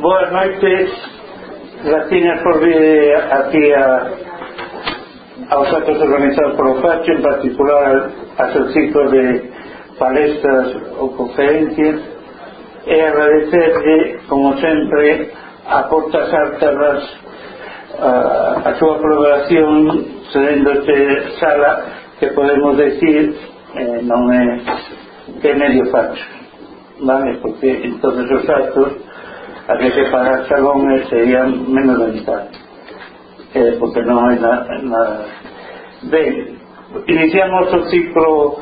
Boas noites, Gracias por vir aquí a, aos actos organizados polo Facho, en particular a seu ciclo de palestras ou conferencias, e agradecerle como sempre, a Portas altas a, a súa colaboración cedéndote sala que podemos decir eh, non é que medio facho vale, porque entonces os actos aqueles para Sagón serían menos da mitad eh, porque non hai na, na... ben iniciamos o ciclo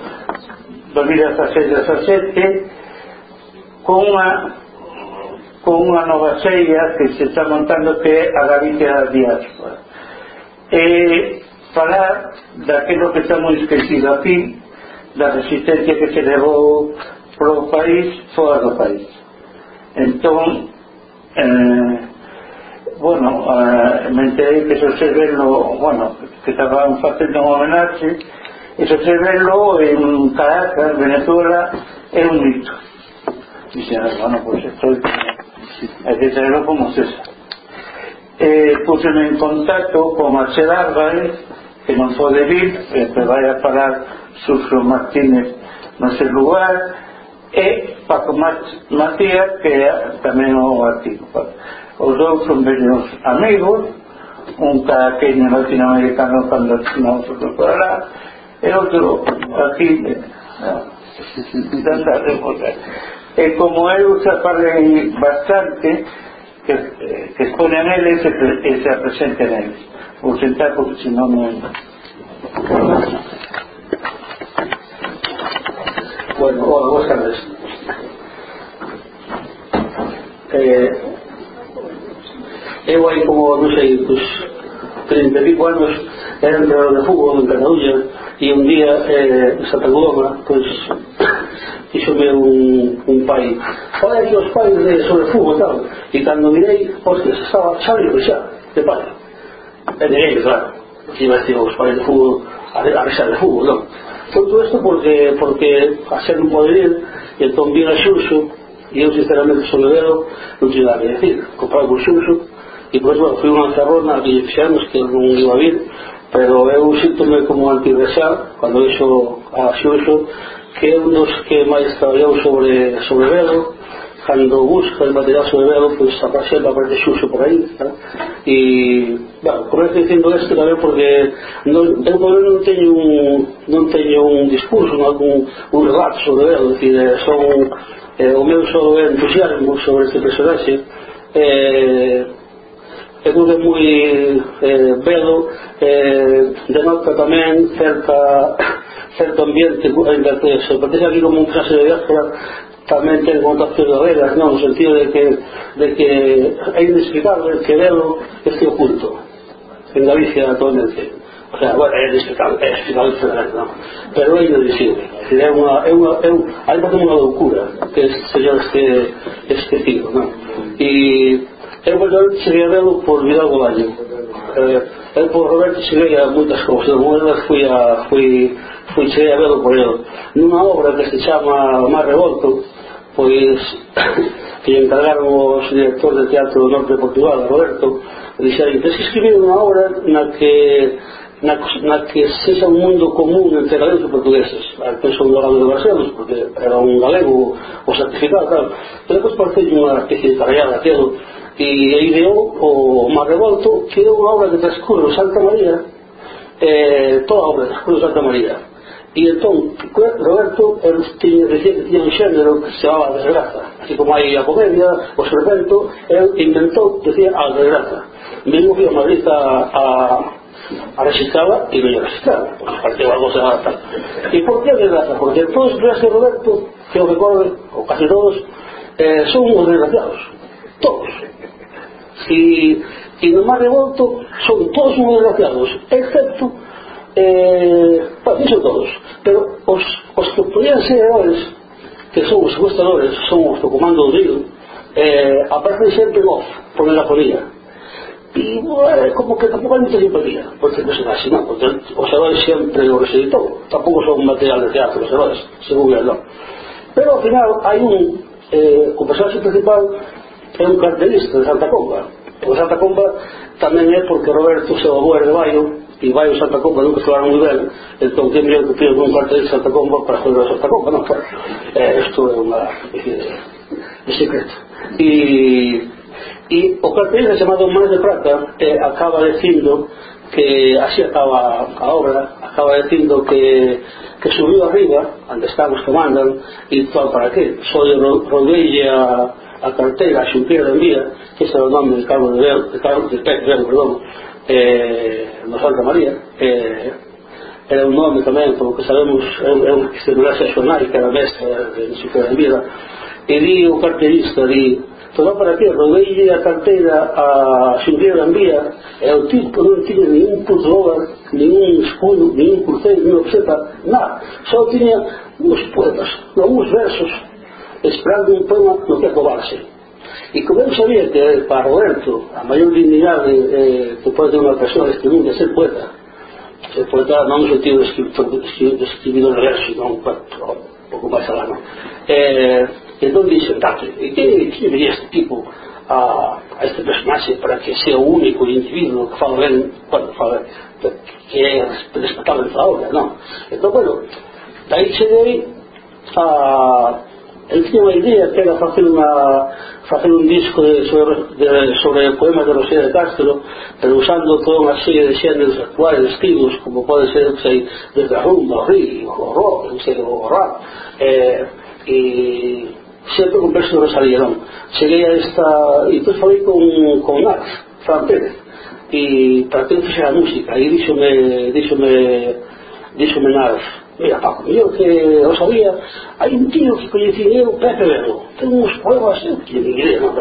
2016-17 con unha con unha nova seia que se está montando que é a Gavite da eh, Diáspora. E falar daquilo que estamos esquecido aquí, da resistencia que se levou pro país, fora do país. Entón, eh, bueno, eh, mentei que se velo, bueno, que estaban facendo un homenaje, e se velo en Caracas, Venezuela é un mito. Dixen, ah, bueno, pois pues esto hai que traerlo como César eh, puseme en contacto con Marcel Álvarez que non pode vir eh, que vai a parar Suso Martínez no seu lugar e pa Matías que tamén o artigo os dous son vellos amigos. Un caraqueño latinoamericano cando nosotros no por alá e outro aquí eh, e como eu se aparren bastante que, que exponen eles e se, se apresenten eles. Vou sentar porque senón non Bueno, hola, buenas tardes. Eh, eu hai como, non sei, pues, 30 e pico anos, era entrenador de fútbol en Cataluña, e un día, eh, Santa Coloma, pues, fixome un, un pai fala aquí os pais de, sobre fútbol tal. E cando mirei, hostias, estaba Xavi xa, de pai e neguei, claro e me digo, os pais de fútbol a, a rexar de fútbol, non. Foi todo isto porque, porque a ser non pode ir, e entón vira a Xuxo, e eu sinceramente sou levero, non te dá que decir, comprar con Xuxo, e pois, bueno, fui unha carrona que fixemos que non iba a vir, pero eu síntome como antigrexal, cando iso a Xuxo, que é un dos que máis traballou sobre, sobre Velo, cando busco el material sobre Vero, pues aparece la parte Suso por aí, ¿eh? E, bueno, comezo que dicindo esto tamén porque non, eu non teño un, non teño un discurso, non, un, un relato sobre Vero, decir, eh, son, eh, o meu só entusiasmo sobre este personaxe, eh, eduque moi eh, belo eh, denota tamén certa certo ambiente en que se plantea aquí como un caso de diáspora tamén ten contactos de velas non? no sentido de que, de que é inexplicable que velo este oculto en Galicia actualmente o sea, bueno, é inexplicable é explicable non? pero é inadisible é unha, é unha, é unha, hai unha loucura que é este, este tipo non? e Eu vou dar o por Vidal Bolaño. Eu por Roberto cheguei a muitas cousas. unha delas fui, a, fui, fui cheguei a velo por ele. Numa obra que se chama Mar Revolto, pois que lle encargaron os director de teatro do norte de Portugal, Roberto, dixeron, tens que escribir unha obra na que na, na que sexa un mundo común entre galegos e portugueses. Penso un galego de Barcelos, porque era un galego o certificado, tal. Pero depois parece unha especie de carreada, aquilo, Oh, e ideou o Mar Revolto que é unha obra que transcurre Santa María eh, toda a obra transcurre Santa María. E entón Roberto tiña, dicía que tiña un xénero que se chamaba desgraza así como hai a comedia o serpento el inventou, decía, a desgraza mesmo que a Madrid a, ah, a ah, a rexistaba e non rexistaba porque algo se adapta e por que a desgraza? porque todos os de Roberto que o recorde, ou casi todos eh, son os desgraciados todos. Si, si no mar revolto son todos uns desgraciados excepto eh, bueno, dixo todos pero os, os que podían ser heróis que son os secuestradores son os do comando do río eh, aparecen sempre voz por megafonía e bueno, como que tampouco hai mucha simpatía porque no se así, non, porque os heróis sempre o residitou tampouco son material de teatro os heróis, según el non. Pero ao final hai un eh, o personaxe principal é un cartelista de Santa Comba. O Santa Comba tamén é porque Roberto seu avó de Baio e Baio Santa Comba nunca falaron moi ben. Entón que mellor que pido un cartelista de Santa Comba para fazer a Santa Comba non? Eh, isto é unha especie de, de secreto. E e o cartelista chamado Mano de Prata eh, acaba dicindo que así acaba a obra acaba dicindo que que subiu arriba onde están os que mandan e tal para que? Só rodeille a a carteira, a xunteira de Envía, que ese é o nome de cargo de Veo, de cargo de Pec, Veo, perdón, eh, no Santa María, eh, era un nome tamén, como que sabemos, é un, é un celular sexual que era mestre de xunteira de Envía, e di o carterista, di, todo para que rodeille a carteira a xunteira de Envía, e o tipo non tiña ningún pullover, ningún escudo, ningún cruceiro, ningún obseta, nada, só tiña uns poemas, non uns versos, esperando un poema no que acobarse. E como eu sabía que para Roberto a maior dignidade eh, que pode unha persona escribir é ser poeta, ser poeta non no sentido de escribir, de escribir un verso, non un pouco máis alá, non. Eh, entón dixen, date, e que, que diría este tipo a, a este personaxe para que sea o único individuo que fala ben, bueno, fala, que é respetable para a obra, non? Entón, bueno, daí cheguei a el tiña unha idea que era facer unha facer un disco de, sobre el poema de Rosé de Castro, usando toda unha serie de xéneros actuales, estilos, como pode ser sei, desde rumba, río, rock, sei, o rap, eh, e sempre con verso de Rosalierón. Cheguei a esta, e depois falei con, con Max, Fran Pérez, e para que eu fixera a música, e díxome, díxome, díxome Narf, Mira, Paco, eu que eu sabía, hai un tío que coñecía eu, Pepe Vero, ten uns poemas eu que lle diré, non?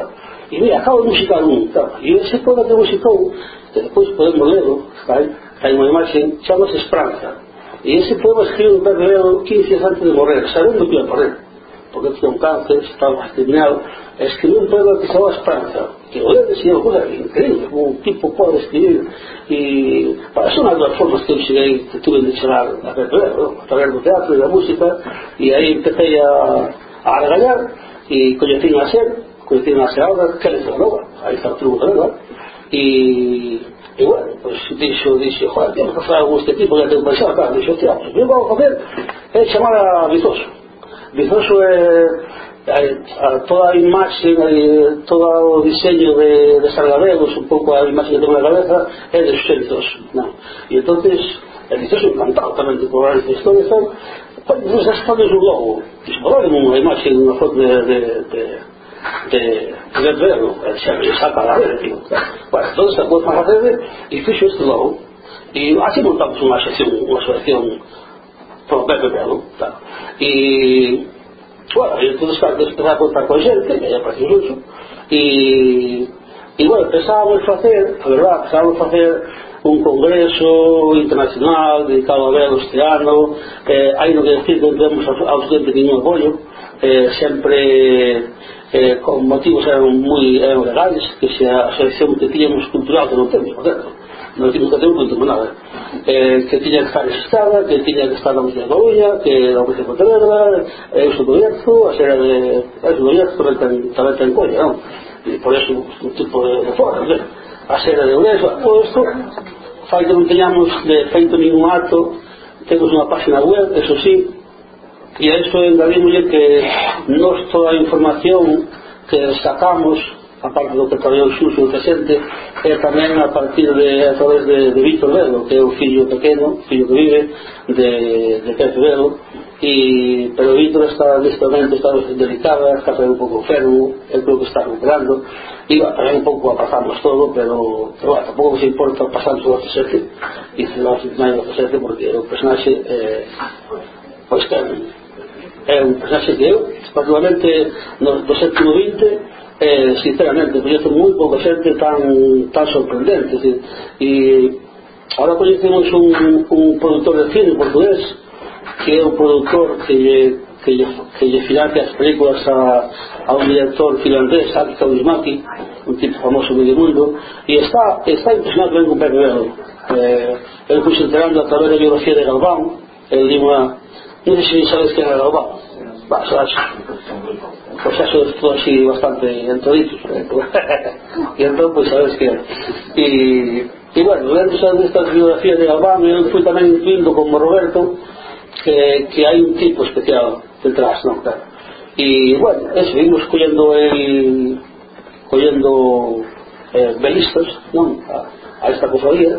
E mira, acabo de musicar un, tal, e ese poema que musicou, que depois podemos lerlo, vai, hai unha imaxe, chamase Esperanza. E ese poema escribiu Pepe Vero 15 anos antes de morrer, sabendo que ia morrer porque tinha un cáncer, estaba terminado, escribiu un poema que se va Esperanza, Esparta, que hoy ha unha una increíble, como un tipo pode escribir, e para son as dúas formas que eu cheguei, que tuve de chegar a ver, ¿no? a través do teatro e da música, e aí empecé a, a regalar, e conocí a ser, conocí a ser ahora, que les nova, aí está el tributo, nova, e E bueno, pues dixo, dixo, joder, temos que falar algo este tipo, ya tengo pensado, claro, dixo, tío, pues yo vamos a comer, é chamar a Vizoso, Dicimos toda a imaxe todo o diseño de, de Sargadelos un pouco a imaxe que tengo na cabeza é de xelzos no. e entonces el dicioso encantado tamén de cobrar esta historia tal, nos gastades un logo dispararen unha imaxe unha foto de, de, de de poder verlo, xa me saca la ver, tío. Bueno, entonces a para a rede e fixo este logo. E así montamos unha sección, unha asociación problema dela. Tá? E, bom, eu tudo está a contar con xente que é para. E, e, bueno, pensábamos facer, a verdad, pensábamos facer un congreso internacional dedicado a ver este ano, eh, hai no que decir, non temos absolutamente ningún apoio, eh, sempre eh, con motivos eran moi elegantes, que se a asociación que tínhamos cultural que non temos, por dentro na Educación nada. Eh, que tiña que estar estado, que tiña que estar na Universidade de Coruña, que era o de Pontevedra, eh, o Sudoierzo, a ser de... a Sudoierzo tamén ten Coruña, non? E por eso, un tipo de, de fora, non? A ser de Unesco, todo isto, fai que non teñamos de feito ningún acto, temos unha página web, eso sí, e a iso engadímosle que nos toda a información que sacamos a parte do que traballou Xuxo presente e tamén a partir de a través de, de Víctor Velo que é o fillo pequeno, fillo que vive de, de Pepe Velo e, pero Víctor está neste momento está delicada, está un pouco enfermo eu creo que está recuperando e tamén un pouco a pasamos todo pero, pero bueno, tampouco se importa pasarnos o 17 e se non o 17 porque o personaxe eh, pois que é un personaxe que eu particularmente no, do sétimo 20 eh, sinceramente, coñezo moi pouca xente tan, tan sorprendente. Decir, e ahora coñecemos un, un productor de cine portugués que é un productor que lle, que lle, que lle financia as películas a, a un director finlandés, Aki Kaurismaki, un tipo famoso medio mundo, e está, está impresionado ben con Pepe Velo. Eh, el fui enterando a través da biografía de Galván, el di unha... Non sei se sabes que era Galván, Bah, eso, pues eso puedo así bastante entradito. y entonces, pues sabes que... Y, y bueno, durante esas estas biografías de Galván, eu fui tamén vindo como Roberto que, que hai un tipo especial detrás, non? Claro. E, bueno, e seguimos collendo el, collendo eh, belistas, non? A, a esta cofradía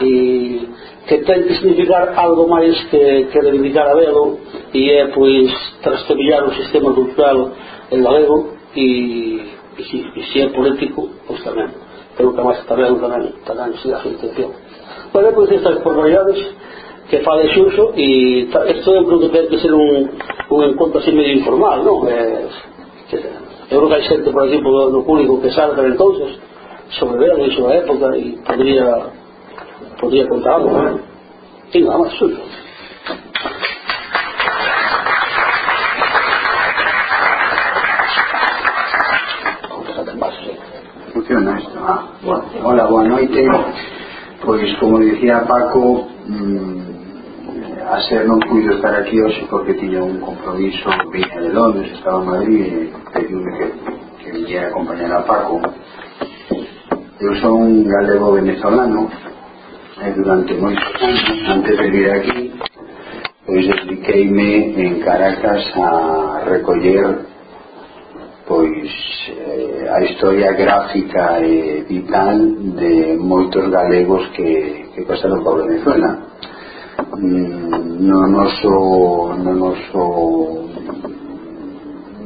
e que ten que significar algo máis que, que reivindicar a Bego e é pois trastobillar o sistema cultural en galego e, e, si, e si é político pois tamén pero que máis tamén tamén, tamén se a súa intención bueno, pois estas formalidades que fale xuxo e isto eu creo que ten que ser un, un encontro así medio informal non? É, que, eu creo que hai xente por exemplo no público que sabe entonces sobre Bego e sobre a época e podría podría contar algo, más suyo. Funciona esto. Ah, bueno. Hola, boa noite. Pois, como dicía Paco, mmm, a ser non puido estar aquí hoxe porque tiña un compromiso viña de Londres, estaba en Madrid e pediume que, que viñera a acompañar a Paco. Eu son un galego venezolano eh, durante moitos anos antes de vir aquí pois dediqueime en Caracas a recoller pois eh, a historia gráfica e vital de moitos galegos que, que pasaron por Venezuela. Mm, no noso no noso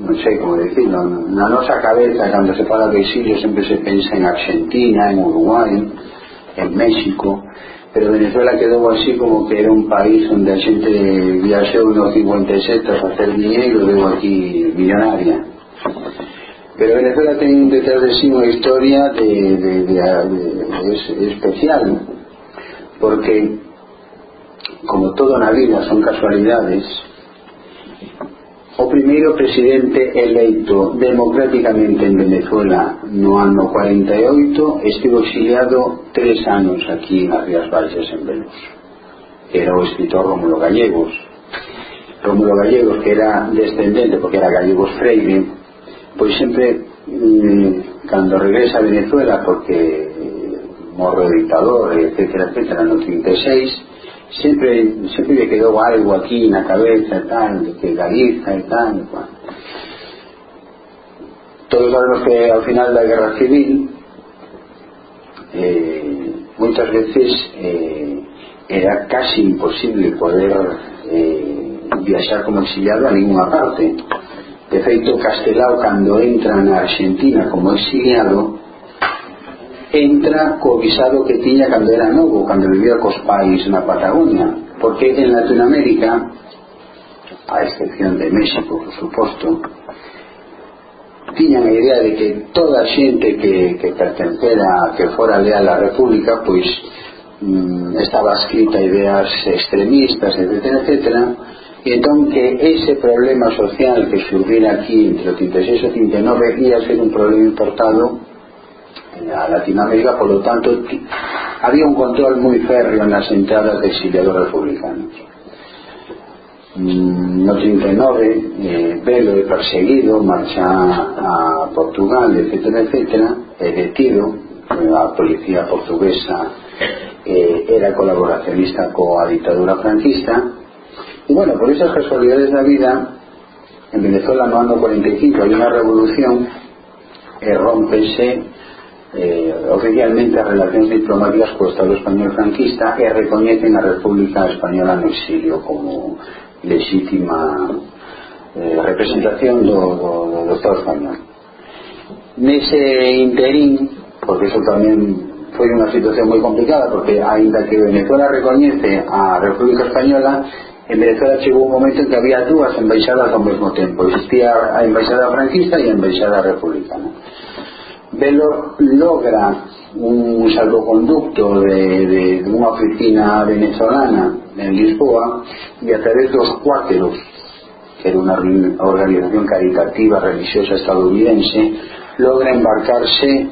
non sei como decir na nosa cabeza cando se fala de exilio sempre se pensa en Argentina, en Uruguai en México, pero Venezuela quedó así como que era un país donde a gente viajó unos 56 a hacer dinero y luego aquí millonaria. Pero Venezuela ten detrás de sí unha historia de, de, de, de, de, especial, porque como todo na vida son casualidades, o primeiro presidente eleito democráticamente en Venezuela no ano 48 estivo exiliado tres anos aquí nas Rías Baixas en Venus era o escritor Rómulo Gallegos. Rómulo Gallegos que era descendente porque era Gallegos Freire pois sempre mmm, cando regresa a Venezuela porque eh, morre o dictador, etcétera, etcétera, no 36 siempre, siempre le quedó algo aquí en la cabeza, tal, que la hija y tal. Cual. Todos sabemos que al final de la guerra civil, eh, muchas veces eh, era casi imposible poder eh, viajar como exiliado a ninguna parte. De hecho, Castelao cuando entra en Argentina como exiliado, entra co visado que tiña cando era novo, cando vivía cos pais na Patagonia, porque en Latinoamérica, a excepción de México, por suposto, tiñan a idea de que toda a xente que, que pertencera, que fora leal á República, pois mm, estaba escrita ideas extremistas, etc., etcétera, e entón que ese problema social que surgira aquí entre o 36 e o 39 ia ser un problema importado a Latinoamérica, por lo tanto había un control muy férreo en las entradas de exiliados republicanos. Mm, no 39, eh, Velo é perseguido, marcha a Portugal, etcétera, etcétera, é detido, a policía portuguesa eh, era colaboracionista coa dictadura franquista, y bueno, por esas casualidades da vida, en Venezuela no ano 45 hai unha revolución e rompese eh, oficialmente as relacións diplomáticas co Estado español franquista e recoñecen a República Española no exilio como legítima eh, representación do, do, do Estado español. Nese interín porque eso tamén foi unha situación moi complicada porque aínda que Venezuela recoñece a República Española en Venezuela chegou un momento en que había dúas embaixadas ao mesmo tempo. Existía a embaixada franquista e a embaixada republicana. Velo logra un salvoconducto de, de, de unha oficina venezolana en Lisboa e a través dos cuáqueros que era unha organización caritativa religiosa estadounidense logra embarcarse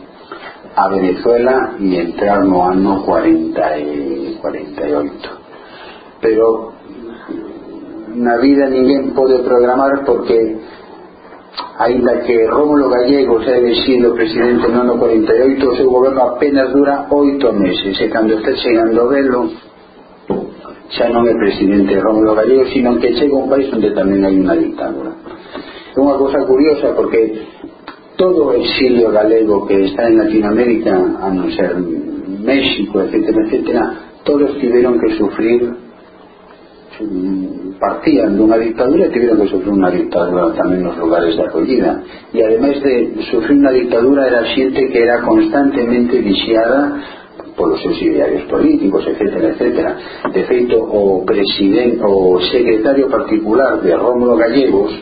a Venezuela e entrar no ano 40 e 48 pero na vida ninguén pode programar porque Ainda que Rómulo Gallegos é elexido presidente no ano 48, o seu goberno apenas dura oito meses, e cando está chegando velo, xa non é presidente Rómulo Gallegos, sino que chega un país onde tamén hai unha dictadura. É unha cosa curiosa porque todo o exilio galego que está en Latinoamérica, a non ser México, etc., etc., todos tiveron que sufrir Mm, partían dunha dictadura e tiveron que sufrir unha dictadura tamén nos lugares de acollida e ademais de sufrir unha dictadura era xente que era constantemente vixiada polos seus idearios políticos, etc, etc. De feito, o presidente, o secretario particular de Rómulo Gallegos,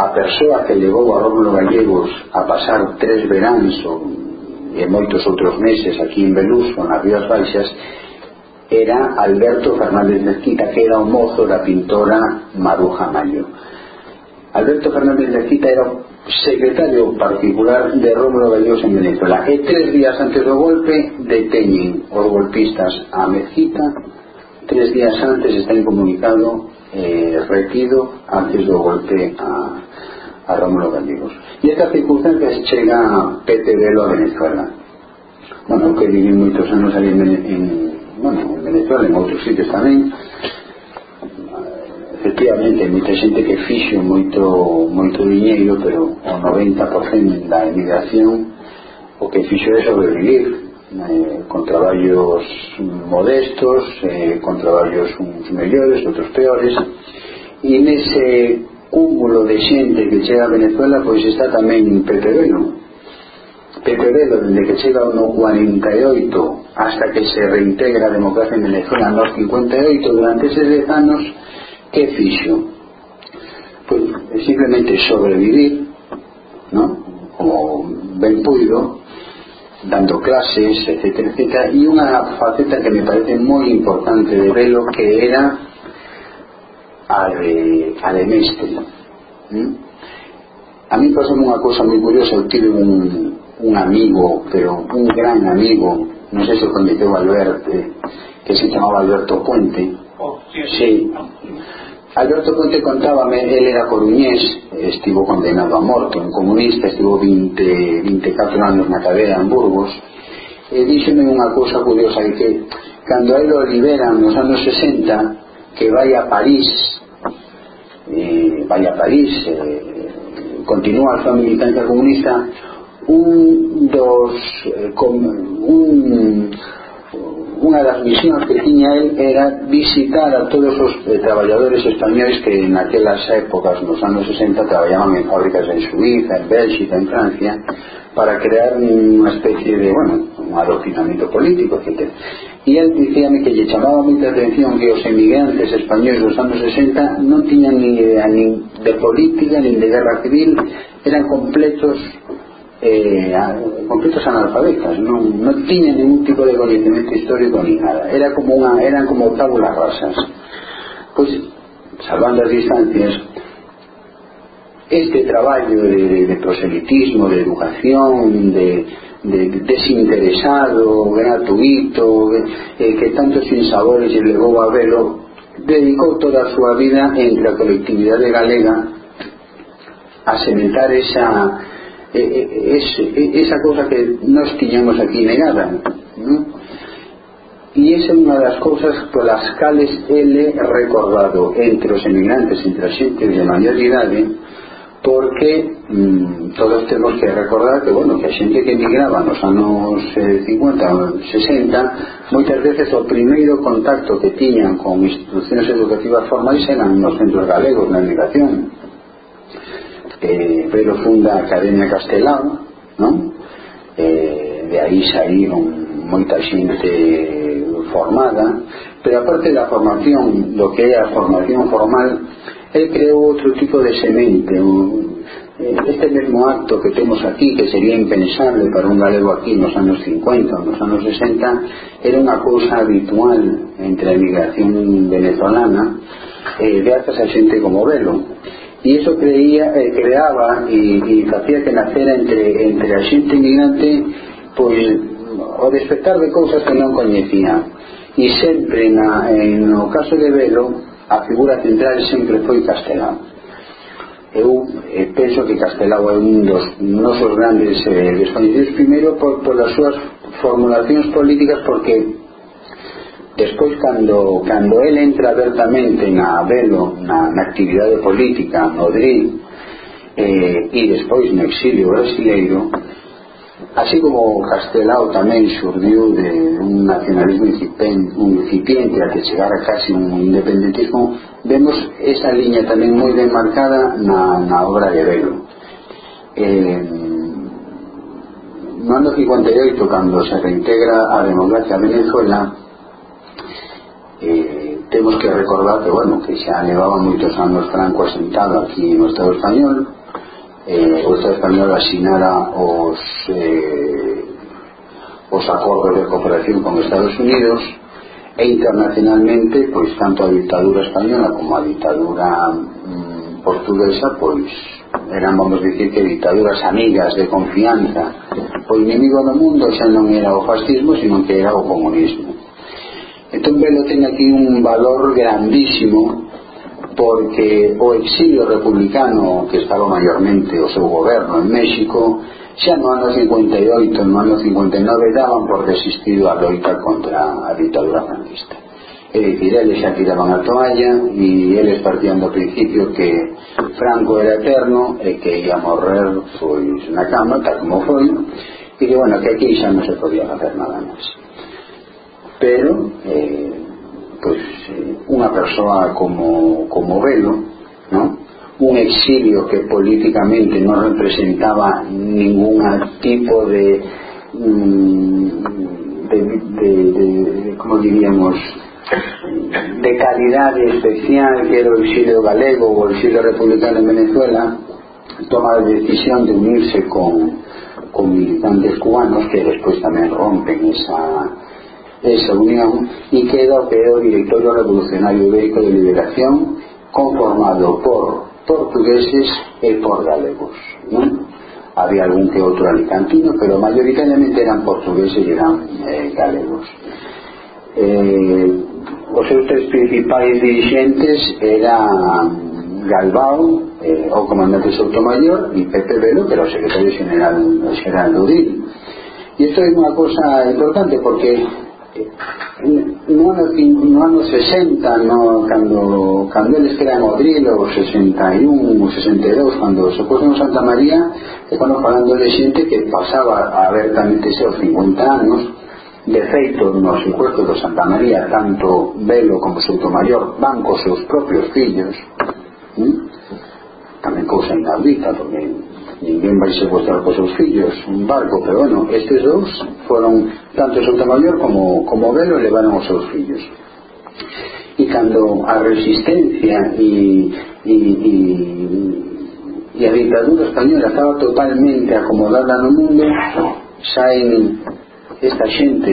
a persoa que levou a Rómulo Gallegos a pasar tres veráns e moitos outros meses aquí en Beluso, nas Rías Baixas, era Alberto Fernández Mezquita, que era o mozo da pintora Maruja Mayo. Alberto Fernández Mezquita era secretario particular de Rómulo Gallegos en Venezuela. E tres días antes do golpe deteñen os golpistas a Mezquita, tres días antes está incomunicado eh, retido antes do golpe a, a Rómulo Gallegos. E esta circunstancia chega Pepe Velo a Venezuela. Bueno, que viví moitos anos ali en, en bueno, en Venezuela, en outros sitios tamén, efectivamente moita xente que fixo moito moito diñeiro pero o 90% da emigración o que fixo é sobrevivir eh, con traballos modestos eh, con traballos uns mellores outros peores. E nese cúmulo de xente que chega a Venezuela pois está tamén Pepe Beno Velo, desde que chega no 48 hasta que se reintegra a democracia en Venezuela no 58 durante eses 10 anos que fixo? Pois simplemente sobrevivir ¿no? como ben puido dando clases, etc, etc e unha faceta que me parece moi importante de velo que era a de, a de ¿Mm? a mí pasou unha cosa moi curiosa eu un, un amigo pero un gran amigo non sei se coñeceu Alberto que se chamaba Alberto Puente. Oh, sí, sí. Alberto Conte contábame, él era coruñés, estivo condenado a morte, un comunista, estivo 20, 24 anos na cadea en Burgos, e díxeme unha cousa curiosa, de que cando ele lo liberan nos anos 60, que vai a París, eh, vai a París, eh, continúa a súa militancia comunista, un dos eh, con un unha das misións que tiña el era visitar a todos os eh, traballadores españoles que naquelas épocas, nos anos 60, traballaban en fábricas en Suiza, en Bélxica, en Francia, para crear unha especie de, bueno, un adoctrinamiento político, etc. E el dicíame que lle chamaba moita atención que os emigrantes españoles dos anos 60 non tiñan ni idea nin de política, nin de guerra civil, eran completos eh, completos analfabetas non, non tiñan ningún tipo de coñecemento histórico ni nada. Era como unha, eran como tábulas rasas. Pois salvando as distancias este traballo de, de, de proselitismo, de educación de, de desinteresado, gratuito eh, que tantos sinsabores lle levou a velo dedicou toda a súa vida entre a colectividade galega a sementar esa es, esa cosa que nos tiñamos aquí negada ¿no? e esa é unha das cousas polas cales ele recordado entre os emigrantes, entre a xente de maior idade porque mmm, todos temos que recordar que, bueno, que a xente que emigraba nos anos eh, 50 60 moitas veces o primeiro contacto que tiñan con institucións educativas formais eran nos centros galegos na emigración eh, Pedro funda a Academia Castelán, non? Eh, de aí saíron moita xente formada pero aparte da formación do que é a formación formal el creou outro tipo de semente un, eh, este mesmo acto que temos aquí que sería impensable para un galego aquí nos anos 50 nos anos 60 era unha cousa habitual entre a migración venezolana eh, gracias a xente como Velo y eso creía, eh, creaba y, y, hacía que nacera entre, entre a xente inmigrante pois, o despertar de cousas que non coñecía e sempre na, en no caso de Velo a figura central sempre foi Castelao. Eu eh, penso que Castelao é un dos nosos grandes eh, desconhecidos primeiro por, por as súas formulacións políticas porque Despois, cando, cando el entra abertamente na velo, na, na actividade política, no DRI, eh, e despois no exilio brasileiro, así como Castelao tamén surdiu de un nacionalismo incipiente, un incipiente a que chegara casi un independentismo, vemos esa liña tamén moi ben marcada na, na obra de Velo. Eh, no ano 58, cando se reintegra a democracia a Venezuela, eh, temos que recordar que, bueno, que xa levaba moitos anos Franco asentado aquí no Estado Español. Eh, o Estado Español asinara os eh, os acordos de cooperación con Estados Unidos e internacionalmente pois tanto a ditadura española como a ditadura mm, portuguesa pois eran, vamos dicir, que ditaduras amigas de confianza. O inimigo do mundo xa non era o fascismo sino que era o comunismo. Entonces Velo tiene aquí un valor grandísimo porque o exilio republicano que estaba mayormente o seu goberno en México xa no ano 58 no ano 59 daban por resistido a loita contra a ditadura franquista. É dicir, eles xa tiraban a toalla e eles partían do principio que Franco era eterno e que ia morrer pois na cama, tal como foi e que, bueno, que aquí xa non se podía facer nada máis pero eh, pois unha persoa como, como Velo non? un exilio que políticamente no representaba ningún tipo de, mm, de, de, de como diríamos de calidad especial que era o exilio galego o o exilio republicano en Venezuela toma la decisión de unirse con, con militantes cubanos que después también rompen esa esa unión y queda o quedó Directorio Revolucionario Ibérico de Liberación conformado por portugueses e por galegos. ¿no? Había algún que outro alicantino, pero mayoritariamente eran portugueses e eran eh, galegos. Eh, os seus tres principais dirigentes eran Galbao, eh, o comandante Soutomayor e Pepe Velo, que era o secretario general, general do DIL. E isto é unha cosa importante porque no ano, no ano 60 no, cando, cando eles quedan o Drilo, o 61 o 62 cando socorremos Santa María estamos falando de xente que pasaba abertamente se aos 50 anos de feito nos encuestos de Santa María tanto Velo como Soutomayor van cos seus propios fillos ¿Mm? tamén cousa inaudita porque ninguén vai secuestrar cos seus fillos un barco, pero bueno, estes dous foron tanto Sotomayor como, como Velo levaron os seus fillos. E cando a resistencia e, e, e, e a dictadura española estaba totalmente acomodada no mundo saen esta xente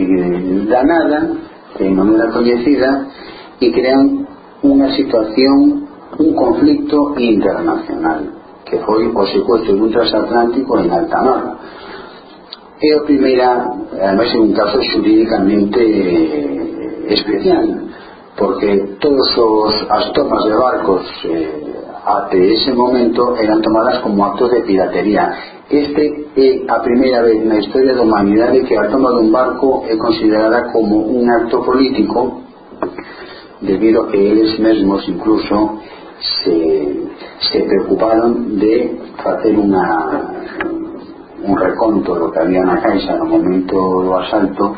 danada de maneira coñecida e crean unha situación un conflicto internacional que foi o secuestro dun transatlántico en alta mar. É a primeira, además, é un caso jurídicamente eh, especial, porque todos os, as tomas de barcos eh, até ese momento eran tomadas como actos de piratería. Este é a primeira vez na historia da humanidade que a toma dun barco é considerada como un acto político debido a que eles mesmos incluso se, se preocuparon de facer unha un reconto do que había na caixa no momento do asalto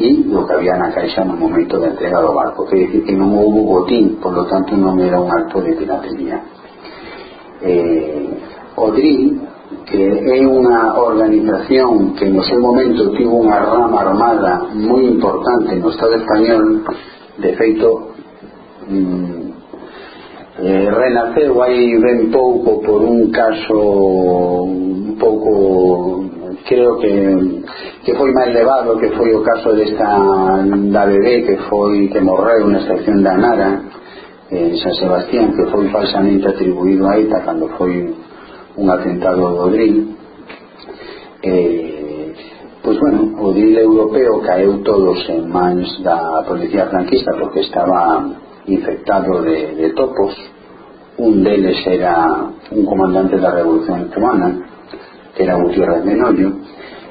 e do que había na caixa no momento da entrega do barco que dicir que non houve botín por lo tanto non era un acto de piratería. Eh, o DRI que é unha organización que no seu momento tivo unha rama armada moi importante no Estado español de feito mm, eh, renaceu aí ben pouco por un caso un pouco creo que que foi máis levado que foi o caso desta da bebé que foi que morreu na estación da Nara en San Sebastián que foi falsamente atribuído a ETA cando foi un atentado do DRIL eh, pois bueno o DRIL europeo caeu todos en mans da policía franquista porque estaba infectado de, de topos, un deles era un comandante da Revolución Cubana, que era Gutiérrez Menollo,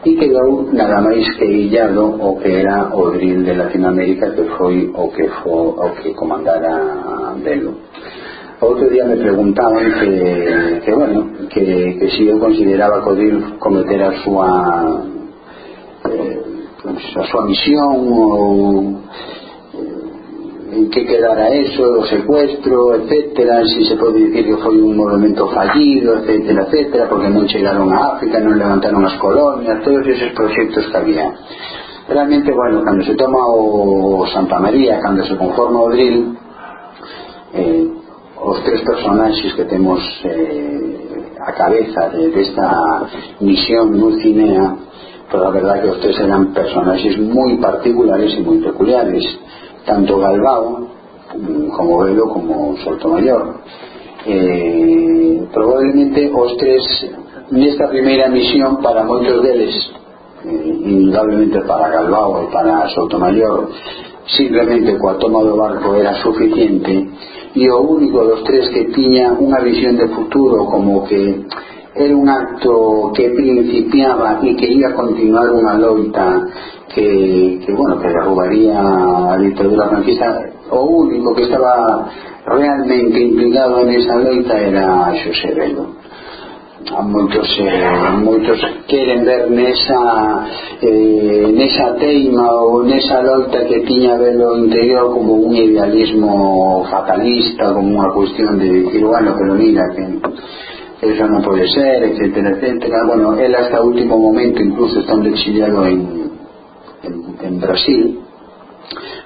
e quedou nada máis que illado o que era o drill de Latinoamérica que foi o que foi o que comandara Belo. Outro día me preguntaban que, que bueno, que, que si eu consideraba que o drill cometer a súa eh, a súa misión ou en que quedara eso, o secuestro, etcétera, si se pode dicir que foi un movimento fallido, etcétera, etcétera, porque non chegaron a África, non levantaron as colonias, todos esos proxectos que había. Realmente, bueno, cando se toma o Santa María, cando se conforma o Dril, eh, os tres personaxes que temos eh, a cabeza de, desta de misión Dulcinea, pero a verdad que os tres eran personaxes moi particulares e moi peculiares tanto Galbao como Velo como Sotomayor eh, probablemente os tres nesta primeira misión para moitos deles eh, indudablemente para Galbao e para Sotomayor simplemente coa toma do barco era suficiente e o único dos tres que tiña unha visión de futuro como que era un acto que principiaba e que ia continuar unha loita que, que bueno, que derrubaría a dictadura franquista o único que estaba realmente implicado en esa loita era Xosé Belo. A moitos eh, moitos queren ver nesa eh, nesa teima ou nesa loita que tiña velo interior como un idealismo fatalista, como unha cuestión de dicir, bueno, pero mira que eso non pode ser, etcétera, etcétera. Bueno, él hasta o último momento incluso estando exiliado en, en, en Brasil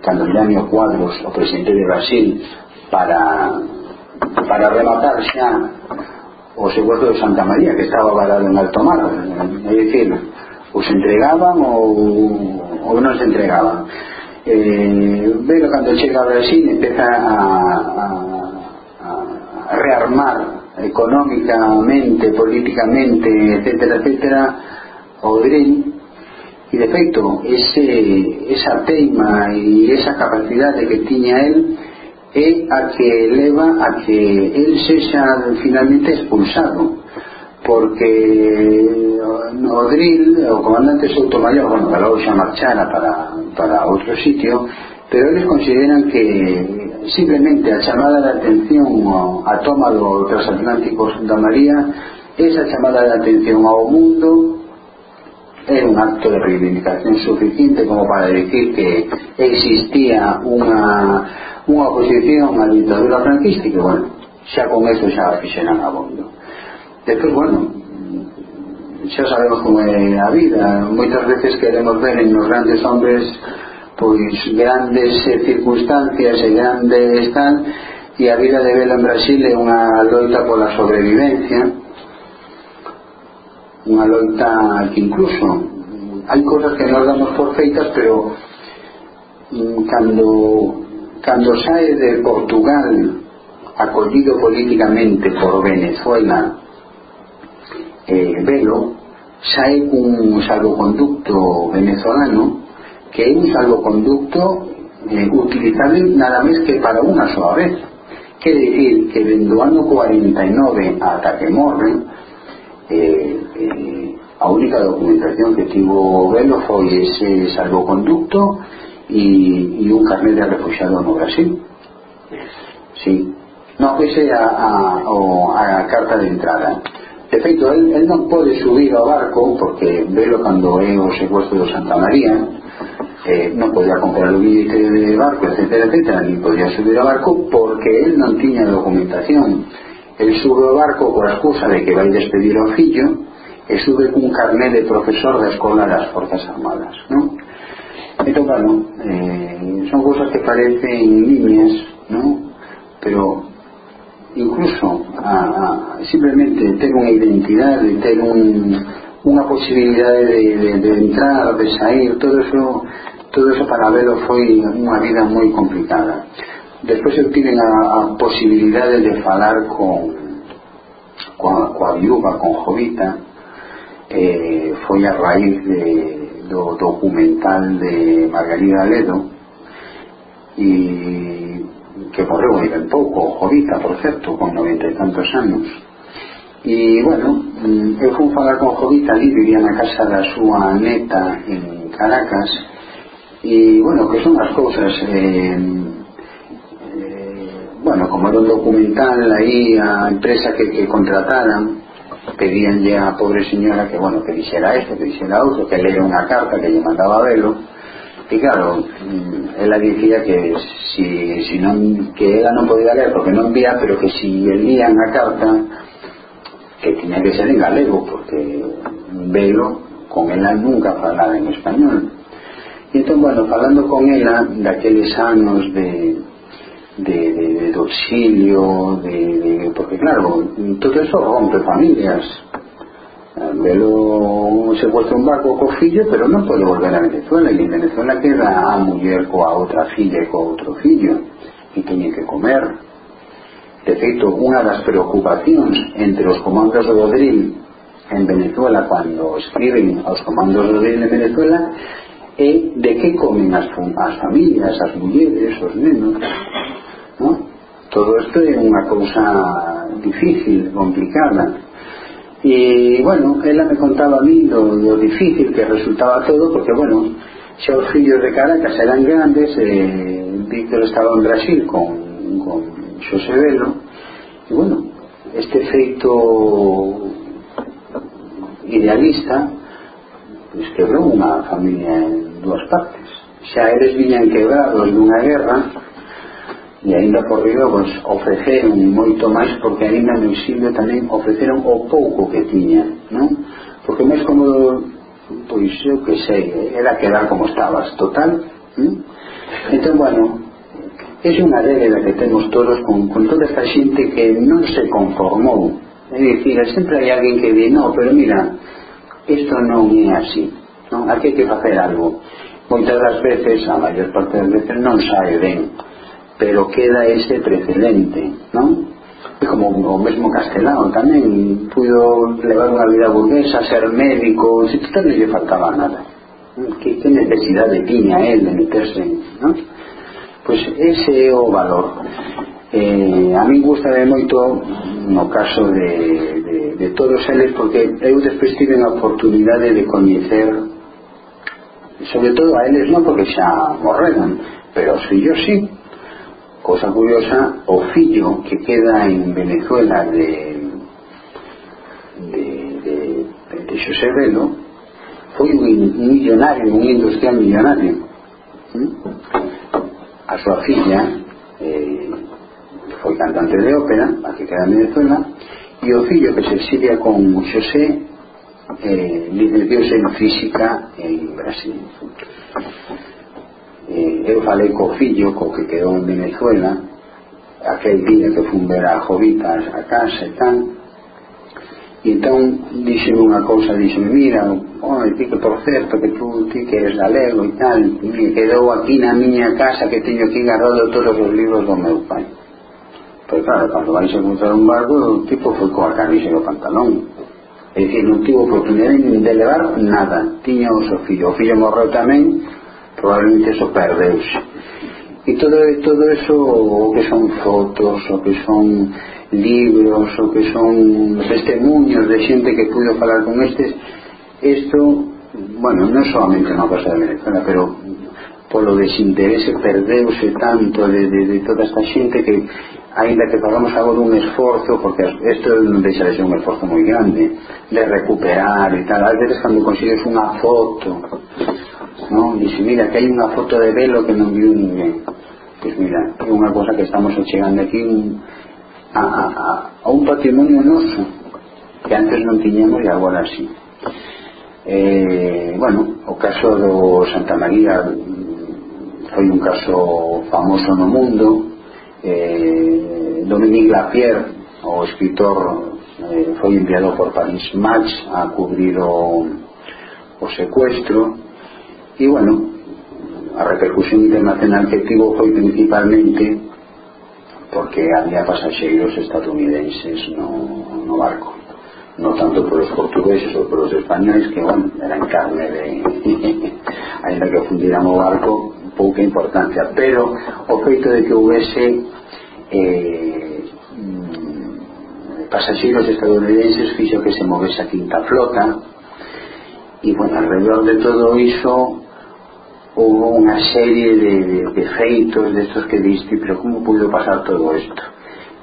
cando Iránio Cuadros o presidente de Brasil para para rematar xa o secuestro de Santa María que estaba varado en alto mar é dicir, os entregaban ou, ou non se entregaban? Eh, pero cando chega a Brasil empeza a, a, a rearmar económicamente, políticamente, etcétera, etcétera, o DRIN E de feito, ese, esa teima e esa capacidade que tiña el é a que leva a que el sexa finalmente expulsado. Porque o Odril o comandante Soutomayor bueno, para xa marchara para, para outro sitio pero eles consideran que simplemente a chamada de atención a toma do transatlántico Santa María esa chamada de atención ao mundo é un acto de reivindicación suficiente como para decir que existía unha, unha oposición á dictadura franquista e que, bueno, xa con eso xa fixeran abondo. Despois, bueno, xa sabemos como é a vida. Moitas veces queremos ver en nos grandes hombres pois grandes eh, circunstancias e grandes tal, e a vida de Belo en Brasil é unha loita pola sobrevivencia, unha loita que incluso. Hai cosas que nos damos por feitas pero mm, cando cando sae de Portugal acollido políticamente por Venezuela eh, Velo sae un salvoconducto venezolano que é un salvoconducto eh, utilizable nada máis que para unha soa vez. Quer dicir que dende o ano 49 ata que morre eh, eh, a única documentación que tivo Velo foi ese salvoconducto e, e un carnet de refugiado no Brasil sí. no, ese a, a, o, a carta de entrada de feito, el, el non pode subir ao barco porque Velo cando é o secuestro de Santa María eh, non podía comprar o billete de barco, etcétera, etcétera, ni podía subir ao barco porque el non tiña documentación. El sube ao barco coa excusa de que vai despedir ao fillo estuve cun carné de profesor da Escola das Forzas Armadas non? entón, bueno eh, son cousas que parecen líneas non? pero incluso a, a simplemente ter unha identidade ter un, unha posibilidade de, de, de entrar de sair todo eso todo eso para velo foi unha vida moi complicada despois eu tiven a, a posibilidade de falar con coa, coa viúva, con Jovita eh, foi a raíz de, do documental de Margarida Ledo e que correu aí ben pouco, jovita, por certo, con noventa e tantos anos. E, bueno, eu fui falar con Jovita ali, vivía na casa da súa neta en Caracas, e, bueno, que son as cousas... Eh, eh, bueno, como era un documental aí a empresa que, que contrataran pedíanlle a pobre señora que, bueno, que dixera esto, que dixera outro, que leera unha carta que lle mandaba a velo, e claro, mm, ela dicía que si, si non, que ela non podía ler porque non vía, pero que si leían a carta que tiña que ser en galego, porque velo con ela nunca falaba en español. E entón, bueno, falando con ela daqueles anos de de, de, de auxilio, de, porque claro, todo eso rompe familias. Eh, velo un secuestro un barco co fillo, pero non pode volver a Venezuela, e en Venezuela queda a muller coa outra filla e coa outro fillo, e teñen que comer. De feito, unha das preocupacións entre os comandos do DRIL en Venezuela cando escriben aos comandos do DRIL en Venezuela é de que comen as, as familias, as mulleres, os nenos ¿no? Todo esto é unha cousa difícil, complicada. E, bueno, ela me contaba a mí do, do difícil que resultaba todo, porque, bueno, xa os fillos de Caracas eran grandes, eh, Víctor estaba en Brasil con, con Xosé Velo, e, bueno, este feito idealista pues, quebrou unha familia en dúas partes. Xa eres viñan quebrados dunha guerra e ainda por Ribeogos pois, ofreceron moito máis porque ainda no exilio tamén ofreceron o pouco que tiña non? porque máis como pois eu que sei era quedar como estabas, total ¿eh? entón bueno é unha débeda que temos todos con, con toda esta xente que non se conformou é dicir, sempre hai alguén que di no, pero mira, isto non é así non? aquí hai que facer algo moitas das veces, a maior parte das veces non sae ben pero queda ese precedente, non? É como o mesmo castelao tamén puido levar unha vida burguesa, ser médico, se total non lle faltaba nada. Que, que necesidade tiña él de meterse, non? Pois ese é o valor. Eh, a min gusta de moito no caso de, de, de todos eles porque eu despois tive a oportunidade de coñecer sobre todo a eles non porque xa morreron pero os fillos sí cosa curiosa, o fillo que queda en Venezuela de, de, de, de José Velo foi un millonario, un industrial millonario. A súa filla eh, foi cantante de ópera, a que queda en Venezuela, e o fillo que se exilia con José eh, licenciouse en física en Brasil eh, eu falei co fillo, co que quedou en Venezuela, aquel día que fun ver a Jovita a casa e tal, e entón dixen unha cousa, dixen, mira, oh, ti que por certo que tú ti que eres galego e tal, me quedou aquí na miña casa que teño aquí garrado todos os libros do meu pai. Pois claro, cando vais a encontrar un barco, o tipo foi coa camisa do pantalón. É dicir, non tivo oportunidade de levar nada. Tiña o seu fillo. O fillo morreu tamén, probablemente eso perdeuse e todo, todo eso o que son fotos o que son libros o que son testemunhos de xente que pudo falar con estes isto, bueno, non solamente unha cosa de Venezuela pero polo desinterese perdeuse tanto de, de, de toda esta xente que ainda que pagamos algo dun esforzo porque isto non deixa de ser un esforzo moi grande de recuperar e tal, a veces cando consigues unha foto non? Dice, mira, que hai unha foto de velo que non viu ninguén. Pois mira, é unha cosa que estamos chegando aquí un, a, a, a un patrimonio noso que antes non tiñemos e agora sí. Eh, bueno, o caso do Santa María foi un caso famoso no mundo eh, Dominique Lapierre o escritor eh, foi enviado por París Match a cubrir o, o secuestro e bueno, a repercusión internacional que tivo foi principalmente porque había pasaxeiros estadounidenses no, no barco. No tanto polos portugueses ou polos españoles que, bueno, eran carne de ainda que fundiran o barco pouca importancia. Pero o feito de que houvese eh, pasaxeiros estadounidenses fixo que se movese a quinta flota. E, bueno, alrededor de todo iso houve unha serie de, de, de feitos destos que diste pero como pudo pasar todo isto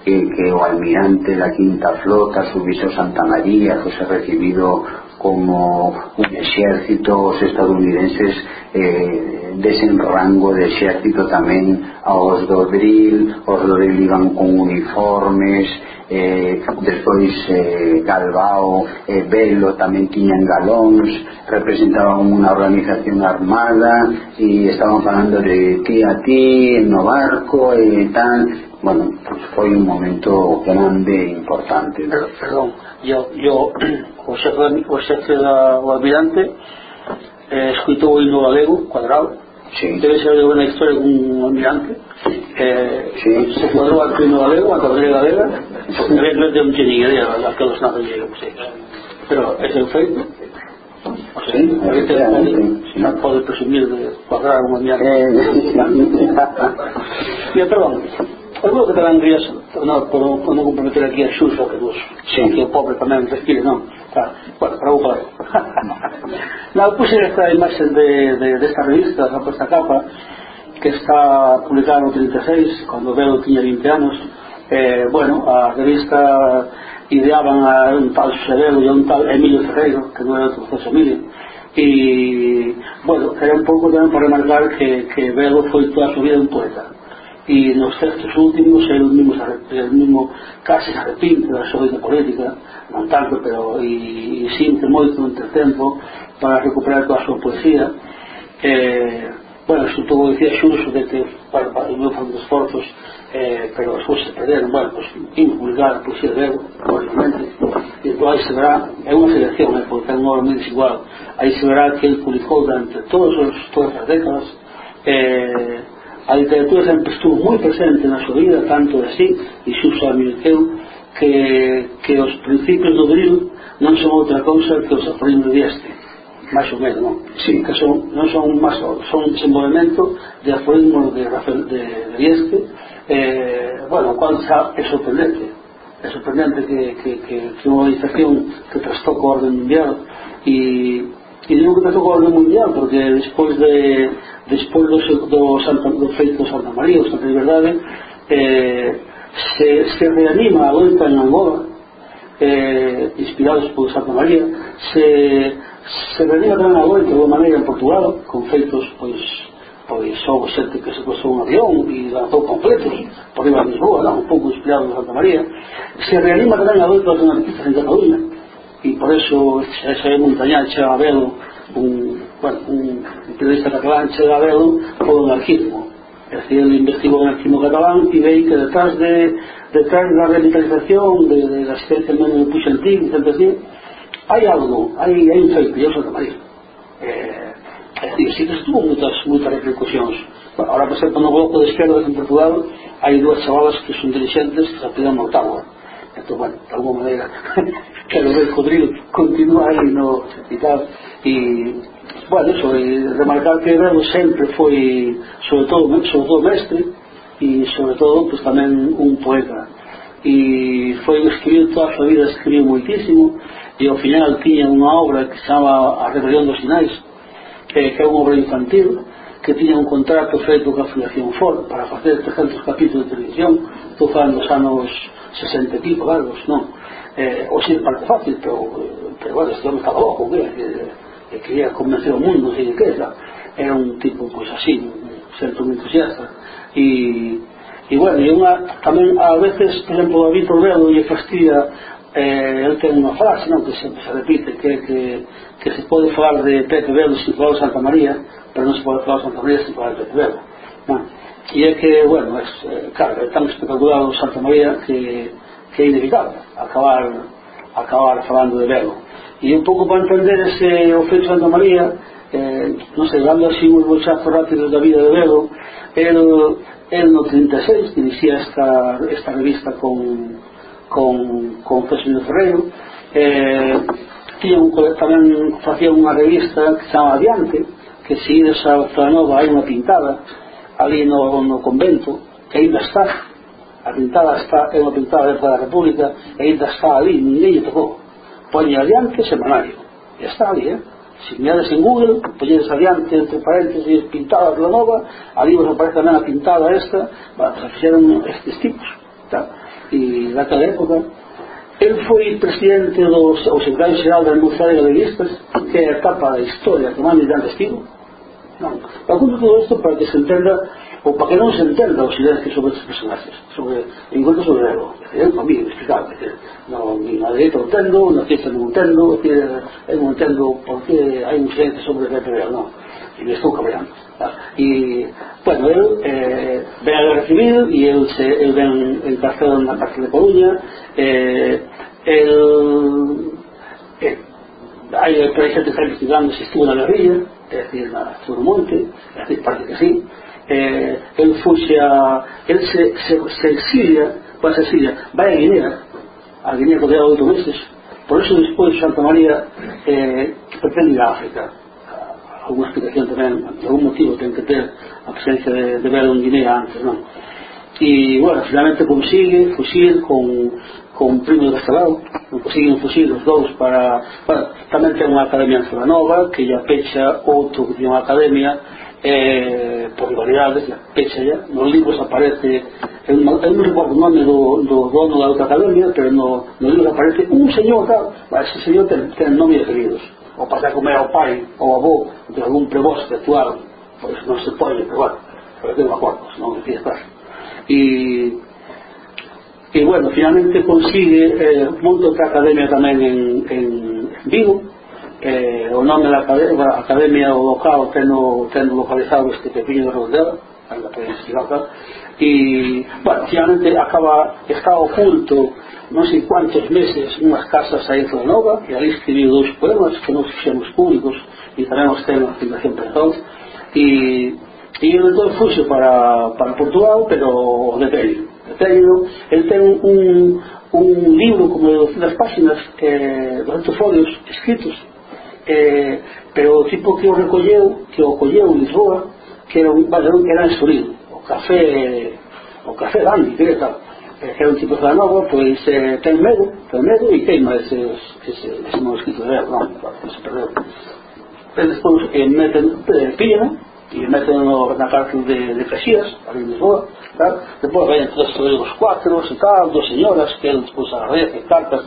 que, que o almirante da quinta flota subise Santa María fose recibido como un exército os estadounidenses eh, desen rango de exército tamén aos do drill os do drill iban con uniformes eh, despois eh, Galbao e eh, Belo tamén tiñan galóns representaban unha organización armada e estaban falando de ti a ti no barco e tal. Bueno, pues foi un momento grande e importante. Perdón, yo, yo o xefe, o xefe da, o almirante eh, escrito en galego, cuadrado, Sí. Debe ser de buena historia con un almirante. Eh, sí. Se cuadró al Crino Galego, a Cabrera Galega. No tengo mucha ni idea la las que los nazis llegan. Sí. Pero es el feito. Sí, a veces sí. no puedo presumir de cuadrar un almirante. Eh, y otro vamos. Allora che avevano riesce, no, quando quando compro la ghia sciuscia che dos. que pobre proprio per non Claro, bueno, para vos falar non, La puse esta imaxe de de de revista, esta questa capa que está publicada no 36, cando veo tiña 20 anos. Eh, bueno, a revista ideaban a un tal Severo e a un tal Emilio Ferreiro, que non era outro José Emilio. E, bueno, era un pouco tamén para remarcar que, que Velo foi toda a súa vida un poeta e nos textos últimos el mismo, el mismo casi se arrepinte da súa vida política non tanto, pero e, e sinte moito entre tempo para recuperar toda a súa poesía. Eh, bueno, isto todo dicía xuso de que para, para, non de esforzos eh, pero despois se perderon. Bueno, pois, imos publicar a poesía de Evo obviamente, e entón aí se verá é unha selección, eh, porque é un obra moi desigual. Aí se verá que ele publicou durante todos os, todas as décadas eh, A literatura sempre estuvo moi presente na súa vida, tanto así, e xuxa eu, que, que os principios do gril non son outra cousa que os aforismos de este máis ou menos, non? Sí, que son, non son máis, son un desenvolvemento de aforismos de Rafael de, de Riesque, eh, bueno, cual xa é sorprendente, é sorprendente que, que, que, que unha organización que trastoca o orden mundial e, E digo que empezou co orden mundial, porque despois de despois do, do, Santa, do feito de Santa María, o Santa Liberdade, eh, se, se reanima a loita en Angola, eh, inspirados polo Santa María, se, se reanima tamén a loita de unha maneira en Portugal, con feitos, pois, pois houve xente que se costou un avión e lanzou completos por riba de Lisboa, non? un pouco inspirado en Santa María se reanima tamén a loita dos anarquistas en Cataluña e por eso ese montañán chega a velo un, bueno, un periodista catalán chega a velo por un é dicir, ele investigou o anarquismo catalán e vei que detrás de detrás da revitalización de, de la asistencia al medio de Puxantín e así hai algo, hai, hai un feito e eu sou de Madrid eh, é dicir, si que estuvo moitas, moitas repercusións ahora por exemplo no bloco de esquerda en Portugal hai dúas chavalas que son dirigentes que se apedan Mortágua tanto, bueno, de alguna manera, que lo descubrido continuar e, no, e tal. E, bueno, sobre remarcar que Velo sempre foi, sobre todo, sobre todo mestre, e sobre todo, pues, tamén un poeta. E foi escribiu toda a súa vida, escribiu moitísimo, e ao final tiña unha obra que se chama A Rebelión dos Sinais, que, que é unha obra infantil, que tiña un contrato feito ca Fundación Ford para facer 300 capítulos de televisión estou falando dos anos 60 e pico largos, non? Eh, o é parte fácil pero, pero bueno, este homem estaba loco que, que, que quería convencer o mundo sei que era, era un tipo pois así, así, certo un entusiasta. E E bueno, e unha, tamén a veces, por exemplo, a Vítor Velo lle fastidia eh, eu ten unha frase non, que se, se repite que, que, que se pode falar de PTB sin falar de Santa María pero non se pode falar de Santa María sin falar de PTB non? e é que, bueno, es, eh, claro, é tan espectacular Santa María que, que é inevitable acabar, acabar falando de Velo e un pouco para entender ese ofeito Santa María eh, non sei, dando así un bochazo rápido da vida de Bebo el, el no 36 dirixía esta, esta revista con con, con José Ferreiro eh, tía un, tamén facía unha revista que se chama Adiante que se ides a Zanova hai unha pintada ali no, no convento que ainda está a pintada está, é unha pintada dentro da República e ainda está ali, ninguén lle tocou poñe Adiante semanario e está ali, eh se mirades en Google, poñedes adiante entre paréntesis pintada de la nova, ali vos aparece tamén a pintada esta, bueno, se fixeron estes tipos. Tal e data época. El foi presidente do o secretario xeral da Mozade Galeguistas que é a etapa da historia que máis dan testigo non, apunto todo isto para que se entenda ou para que non se entenda o silencio sobre estes personaxes sobre encontro sobre ego. Eh, é un amigo explicable non, ni na dereita non tendo, na fiesta non entendo eu non entendo por que hai un silencio sobre o que é non e me estou cabreando e, bueno, eu eh, ven a guerra civil e eu, se, eu ben encastado na parte de Coruña eh, el eh, hai proxectos que investigando se estuvo na guerrilla é dicir, na Turmonte é dicir, parte que sí eh, el fuxe a el se, se, se exilia para exilia vai a Guinea a Guinea rodeada oito meses por eso despois Santa María eh, pretende ir a África algunas explicación tamén de algún motivo ten que ter a presencia de, de un Guinea antes non e bueno, finalmente consigue fusil con, con Primo de Castelao consiguen fusil os dous para bueno, tamén ten unha academia en Celanova que ya pecha outro que ten unha academia eh, por rivalidades, pecha ya, nos libros aparece, eu non, eu non recordo o nome do, do dono da outra academia, pero no, nos libros aparece un señor tal, ese señor ten, ten nome e apelidos ou pasar como era o pai ou avó de algún prevós que actuaron pois non se pode, pero bueno pero tengo unha non senón que e e bueno, finalmente consigue eh, monta outra academia tamén en, en Vigo eh, o nome da academia, a academia o local teno, teno localizado este pepiño de Rondela y bueno, finalmente acaba, está oculto non sei cuantos meses unhas casas aí en Nova e ali escribiu dous poemas que non fixemos públicos e tamén os ten a Fundación Bretón e, e eu entón fuxe para, para Portugal pero de Pelio de Pelio ele ten un, un libro como de 200 páxinas eh, 200 folios escritos eh, pero o tipo que o recolleu que o colleu en Lisboa que era un barrio que era en Surín, o café o café Gandhi, que eh, que era un tipo de novo, pois eh, ten medo, ten medo e queima ese, ese, ese mosquito de non, non se perdeu. E despois eh, meten, eh, pillan, e meten no, na cárcel de, de Caxias, ali en Lisboa, tal. depois ven tres os cuatro, e tal, dos señoras que eran despois agradece, cartas,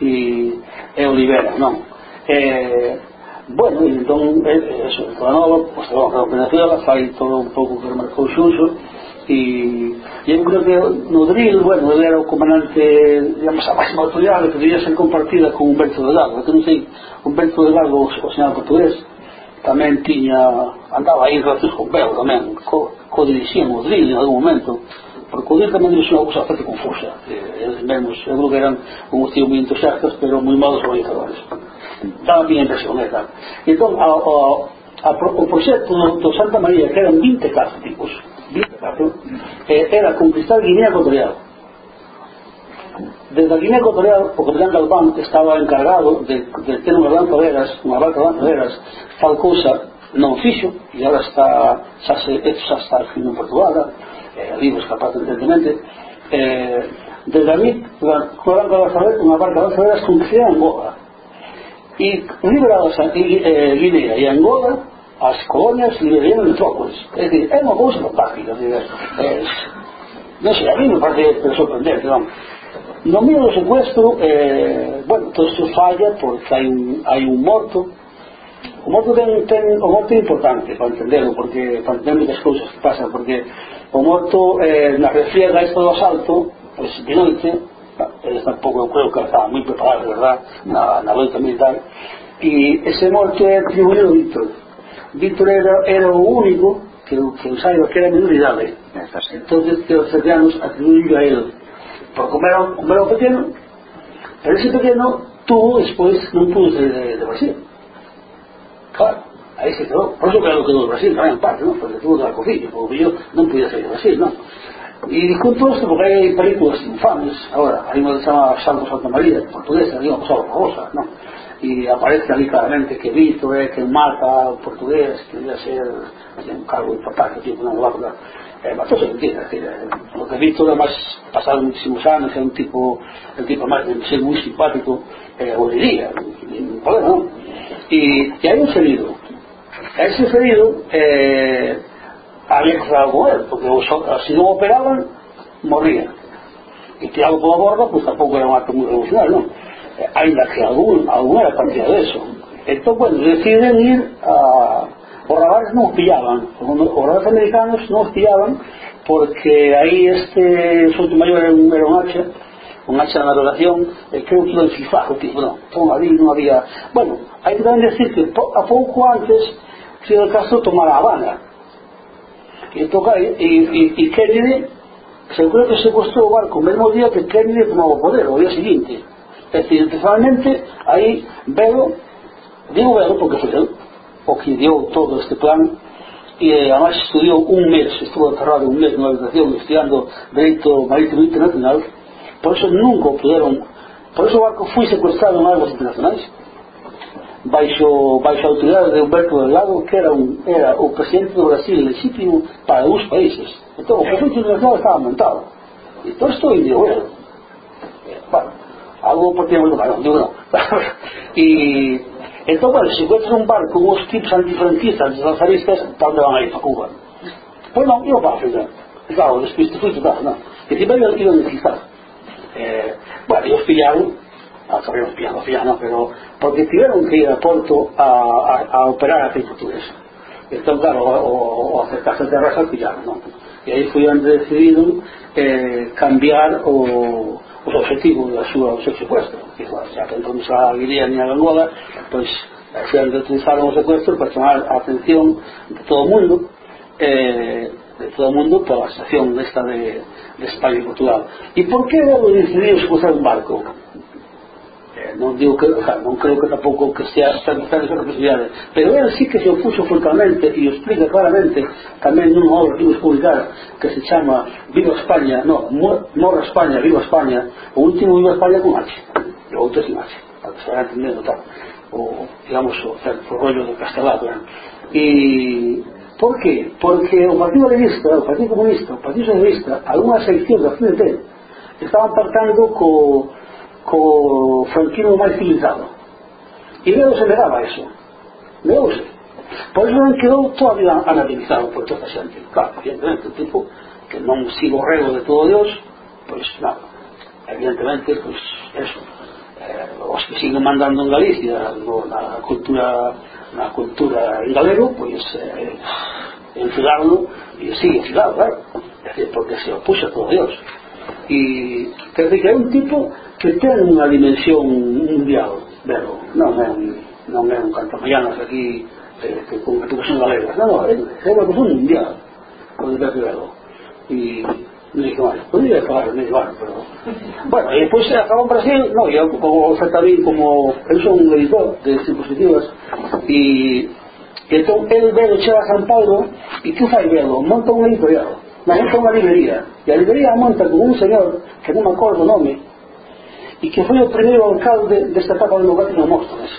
e, e o libera, non. Eh, eh Bueno, entón, eh, eso, toda nova, pues trabajo a Venezuela, fai todo un pouco que remarcou Xuxo, e, e eu creo que no drill, bueno, ele era o comandante, digamos, a máxima autoridade que debía ser compartida con Humberto de Lago, que non sei, Humberto de Lago, o, o señor portugués, tamén tiña, andaba aí relacións con Bel tamén, co, co dirixían o drill en algún momento, porque o drill tamén dirixía unha cousa bastante confusa, eh, eles mesmos, eu creo que eran un tío moi entusiastas, pero moi malos organizadores. Também da segunda tal. Entón, a, a, a, o proxecto do, Santa María, que eran 20 cápticos, 20 Eh, era conquistar Guinea Equatorial. Desde a Guinea Equatorial, o capitán Galván estaba encargado de, de ter unhas lanzoveras, unha barca de lanzoveras, Falcousa non fixo, e agora está, xa, se, xa está escrito en Portugal, eh, libros capaz evidentemente, eh, desde a mí, unha barca de unha barca de lanzoveras conquistada Angola. E liberados eh, Guinea y Angola as colonias liberianas metrópolis. É dicir, é unha cousa fantástica. Eh, non sei, a mí me parece sorprendente, non? No medio do secuestro, eh, bueno, todo isto falla porque hai un, hai un morto, o morto ten, ten, o morto é importante para entenderlo, porque para entender as cousas que pasan, porque o morto eh, na refriega isto do asalto, pois, de noite, Eh, tampouco eu creo que está moi preparado, verdad, na, na loita militar. E ese morte é atribuído a Víctor. Víctor era, era o único que, que o saiba que era minoridade. Entón, que os cercanos atribuído a ele. Por como era, como era o pequeno, pero ese pequeno tuvo despois non pudo ser de, de Brasil. Claro, aí se quedou. Por eso que claro quedou de Brasil, tamén en parte, ¿no? porque tuvo que dar cofillo, porque yo non podía sair de Brasil, non? Y discuto esto porque hai películas infames ahora. hai unha que se chama Santo Santa María, portuguesa, digamos, solo rosa, non? E aparece ali claramente que Vito es que marca portugués, que debe ser un cargo importante, tipo, non, guarda. é Eh, todo se eh, o que Vito además pasado muchísimos anos, é un tipo, el tipo más de ser moi simpático, eh, hoy día, non? E, e hai un ferido. Ese ferido, eh, había que hacer algo él, porque os, así non operaban, morría. E tirado pola borda, pois pues, tampouco era un acto moi revolucionario, non? Eh, Ainda que algún, algún era partida de eso. Entón, bueno, deciden ir a... Os rabares non os pillaban, os rabares americanos non os pillaban, porque aí este solto maior era un, era un hacha, un hacha de navegación, e creo que iba enfifado, tipo, non, pon ali, non había... Bueno, hai que tamén decir que po, a pouco antes Fidel Castro tomara a Habana, e, toca, e, e, e Kennedy creo que secuestrou o barco o mesmo día que Kennedy tomaba o poder o día seguinte. Accidentalmente aí Velo digo Velo porque foi el o que deu todo este plan e eh, además estudiou un mes estuvo aterrado un mes na habitación estudiando Dereito Marítimo Internacional por eso nunca o puderon por eso o barco foi secuestrado en aguas internacionais baixo, baixo a autoridade de Humberto Delgado que era, un, era o presidente do Brasil legítimo para os países. Entón o conflito internacional estaba montado e todo isto indio, bueno, eh, bueno algo porque bueno, non, digo non e entón, bueno, se encuentras un barco con os tipos antifranquistas, antilazaristas para onde van a ir? Para Cuba. Pois non, iba para África claro, despois te fui, claro, non. E primeiro iban a quitar eh, bueno, eles pillaron acabaron un piano, pero porque tiveron que ir a Porto a, a, a operar a pinturas. Entón, claro, o, o acercarse a terraza pillaron, non? E aí foi onde decidido eh, cambiar o, os objetivos da súa, do seu secuestro. E, claro, xa que entón xa guiría ni a Gangola, pois, foi onde utilizaron o secuestro para chamar a atención de todo o mundo, eh, de todo o mundo pola estación desta de, de España e Portugal. E por que decidiu secuestrar un barco? eh, non digo que, o sea, non creo que tampouco que sea tan esa posibilidade, pero él sí que se opuso frontalmente e o explica claramente tamén nunha obra que publicar que se chama Viva España, no, Morra España, Viva España, o último Viva España con H, e o outro sin H, para que se vayan entendendo tal, o, digamos, o, o rollo do castelado, e Por qué? Porque o Partido Laborista, o Partido Comunista, o Partido Socialista, algunha sección da CNT estaban partando co, co franquismo máis civilizado e non se negaba eso negouse pois non quedou todavía analizado por toda a xente claro, evidentemente, o tipo que non sigo rego de todo Dios pois nada, evidentemente pois eso. Eh, os que siguen mandando en Galicia no, na cultura na cultura en galego pois eh, enfilarlo e sigue enfilado, claro. Eh? porque se opuxa a todo Dios e quer dizer, que é un tipo que ten unha dimensión mundial velo, non é un non é un cantamellanas aquí eh, que con educación galega non, non, é, é unha cuestión mundial con Enrique Velo e non dixo, bueno, podría acabar en medio ano pero... bueno, e depois acabou en Brasil non, eu como Fertabín como eu son un editor de dispositivas e entón el velo chega a San Paulo e que fai velo? monta un editorial. Na dejó librería librería. a librería monta con un señor, que non me acordo o nome, e que foi o primeiro alcalde desta etapa democrática de Móstoles,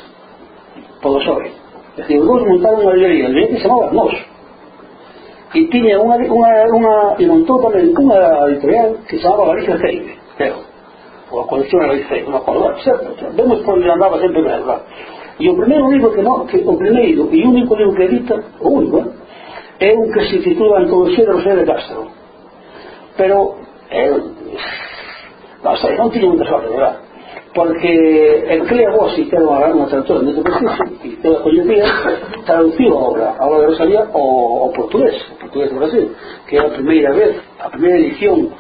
polo SOE. É dicir, os dous montaron unha librería, a librería que se chamaba Nos. E tiña unha, unha, unha, e montou tamén unha editorial que se chamaba Galicia Ceibe, Pero, Ou a colección Galicia Ceibe, non acordo, certo, vemos por onde andaba sempre na. E o primeiro libro que, no, que o primeiro e único libro que edita, o único, eh? é un que se titula Antoloxía de José de Castro. Pero eu non sei, non tiño moita sorte, verdad? Porque el Clea Bossi que era unha traductora de preciso e toda a coñecía traduciu a obra a obra de Rosalía ao, ao portugués o portugués de Brasil que é a primeira vez a primeira edición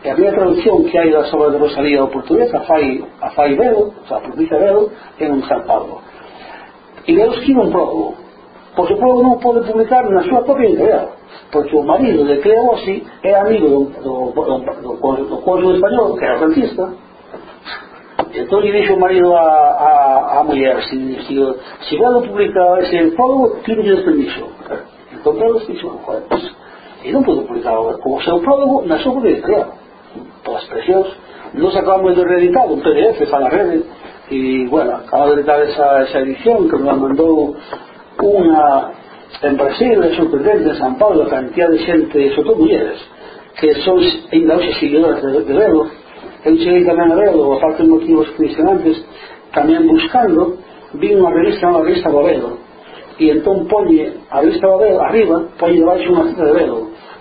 e a primeira traducción que hai das obras de Rosalía ao portugués a fai, a fai Vero, o sea, a provincia Vero en San Paulo e eu escribo un prólogo porque o povo non pode publicar na súa propia idea porque o marido de Cleo Bossi é amigo do, do, do, do, do código español que era francista. entón lle dixo o marido a, a, a muller si, si, si vado publica ese fogo tiene que permiso entón Cleo dixo pues, e non podo publicar o seu prólogo na súa propia idea polas presións nos acabamos de reeditar un PDF para a rede e, bueno, acaba de editar esa, esa edición que me mandou unha en Brasil é sorprendente en San Paulo a cantidad de xente, sobre todo mulleres que son ainda hoxe seguidoras de, de Rego eu cheguei tamén a Rego a parte de motivos condicionantes tamén buscando vi unha revista unha revista Bobedo e entón poñe a revista Bobedo arriba poñe debaixo unha cita de Rego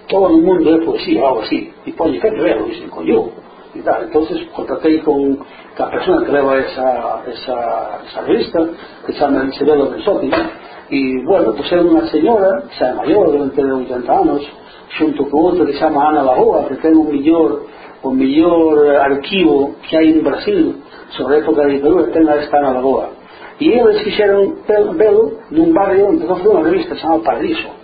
todo o mundo é poesía algo así e poñe que Rego e dixen, coño e tal. Entonces contratei con a persona que leva esa, esa, esa revista, que se chama Isabel Bensotti, e, bueno, pues é unha señora, xa é maior, durante 80 anos, xunto con outro que se chama Ana Lagoa, que ten un millor o millor arquivo que hai en Brasil sobre a época de Perú, ten a esta Ana Lagoa. E eles fixeron velo nun barrio onde facer unha revista chamada Paradiso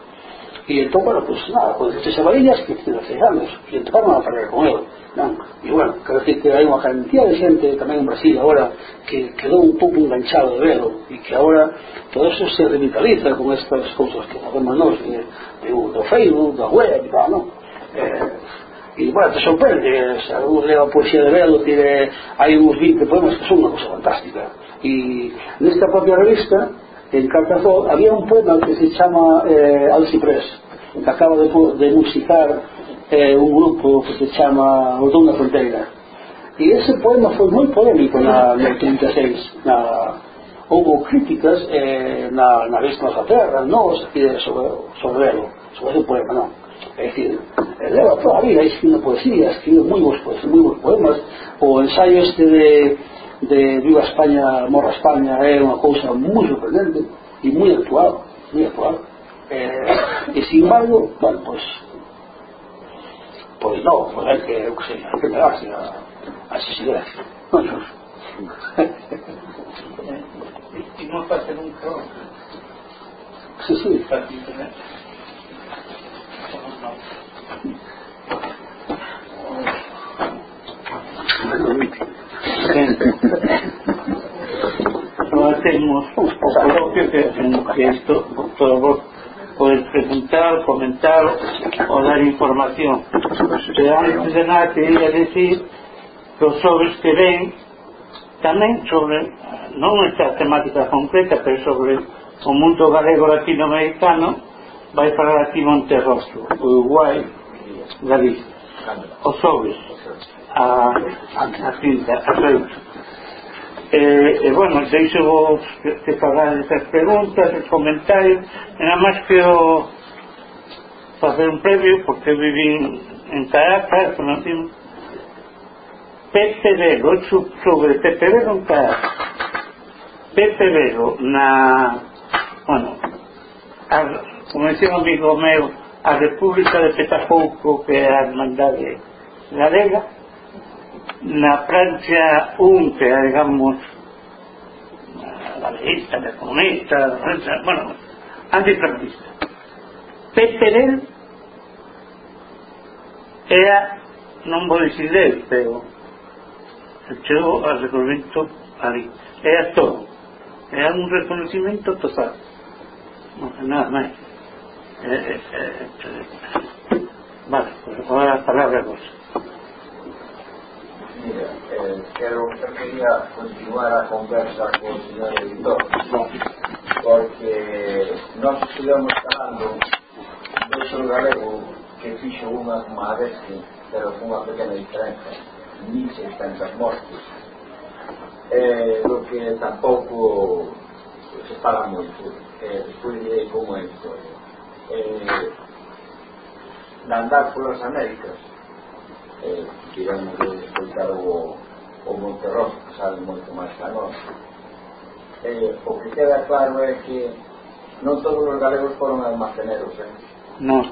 e entón, bueno, pues nada, con tres amarillas, 15 16 años, y empezaron a parar con ele, non? E bueno, creo decir que hai unha cantidad de xente tamén en Brasil agora que quedou un pouco enganchado de verlo e que agora todo eso se revitaliza con estas cousas que facemos nós de, de, do Facebook, da web e tal, non? Eh, e bueno, te sorprende se algún leva poesía de Velo tiene, hai uns 20 poemas que son unha cosa fantástica e nesta propia revista en Cartagó había un poema que se chama eh, Alciprés que acaba de, de musicar eh, un grupo que se chama O Dona Fronteira e ese poema foi moi polémico na, na 86 na, houve críticas eh, na, na vez nosa terra nos sobre, sobre elo sobre ese poema, non é dicir, eh, leva toda a vida escribindo poesía escribindo moi bons, poesía, moi bons poemas o ensaio este de de Viva España, Morra España é unha cousa moi sorprendente e moi actual, moi actual. Eh, e sin embargo, bueno, pois pues, pois non, pois é que, eu que sei, hai que pegarse a, a esas ideas. Non, non. Imos facer un crono. Sí, sí. Thank you gente. Agora temos o propio que é isto, todo vos podes preguntar, comentar ou dar información. Pero antes de nada quería decir que os sobres que ven tamén sobre, non esta temática concreta, pero sobre o mundo galego latinoamericano, vai para aquí Monterroso, Uruguai, Galicia. Os sobres a, a, pregunta. E, e bueno, deixo vos que fagáis esas preguntas, os comentarios, nada máis que o facer un previo, porque viví en Caracas, conocimos Pepe Velo, sobre Pepe Velo en Caracas. Pepe Velo, na, bueno, a, como dicía un amigo meu, a República de Petapouco, que é a Hermandade Galega, la Francia única, digamos, la derecha, la comunista, la bueno, antifranquista. Peterel era, non vou dicir del, pero chegou ao reconocimento ali. Era todo. Era un reconocimento total. No, Nada máis. Eh, eh, eh, eh vale, pues, ahora a palabra vos. Mira, eh, quero, eu quería continuar a conversa con o señor editor, porque nós estivemos falando do seu galego que fixo unha como a Vesqui, pero con unha pequena diferenza, 1600 mortos, eh, do que tampouco se fala moito, eh, despois de como é a historia. Eh, de andar polas Américas, eh, tivemos de escoitar o, o Monterroso, que sabe moito máis a nós. Eh, o que queda claro é que non todos os galegos foron almaceneros, eh? Non.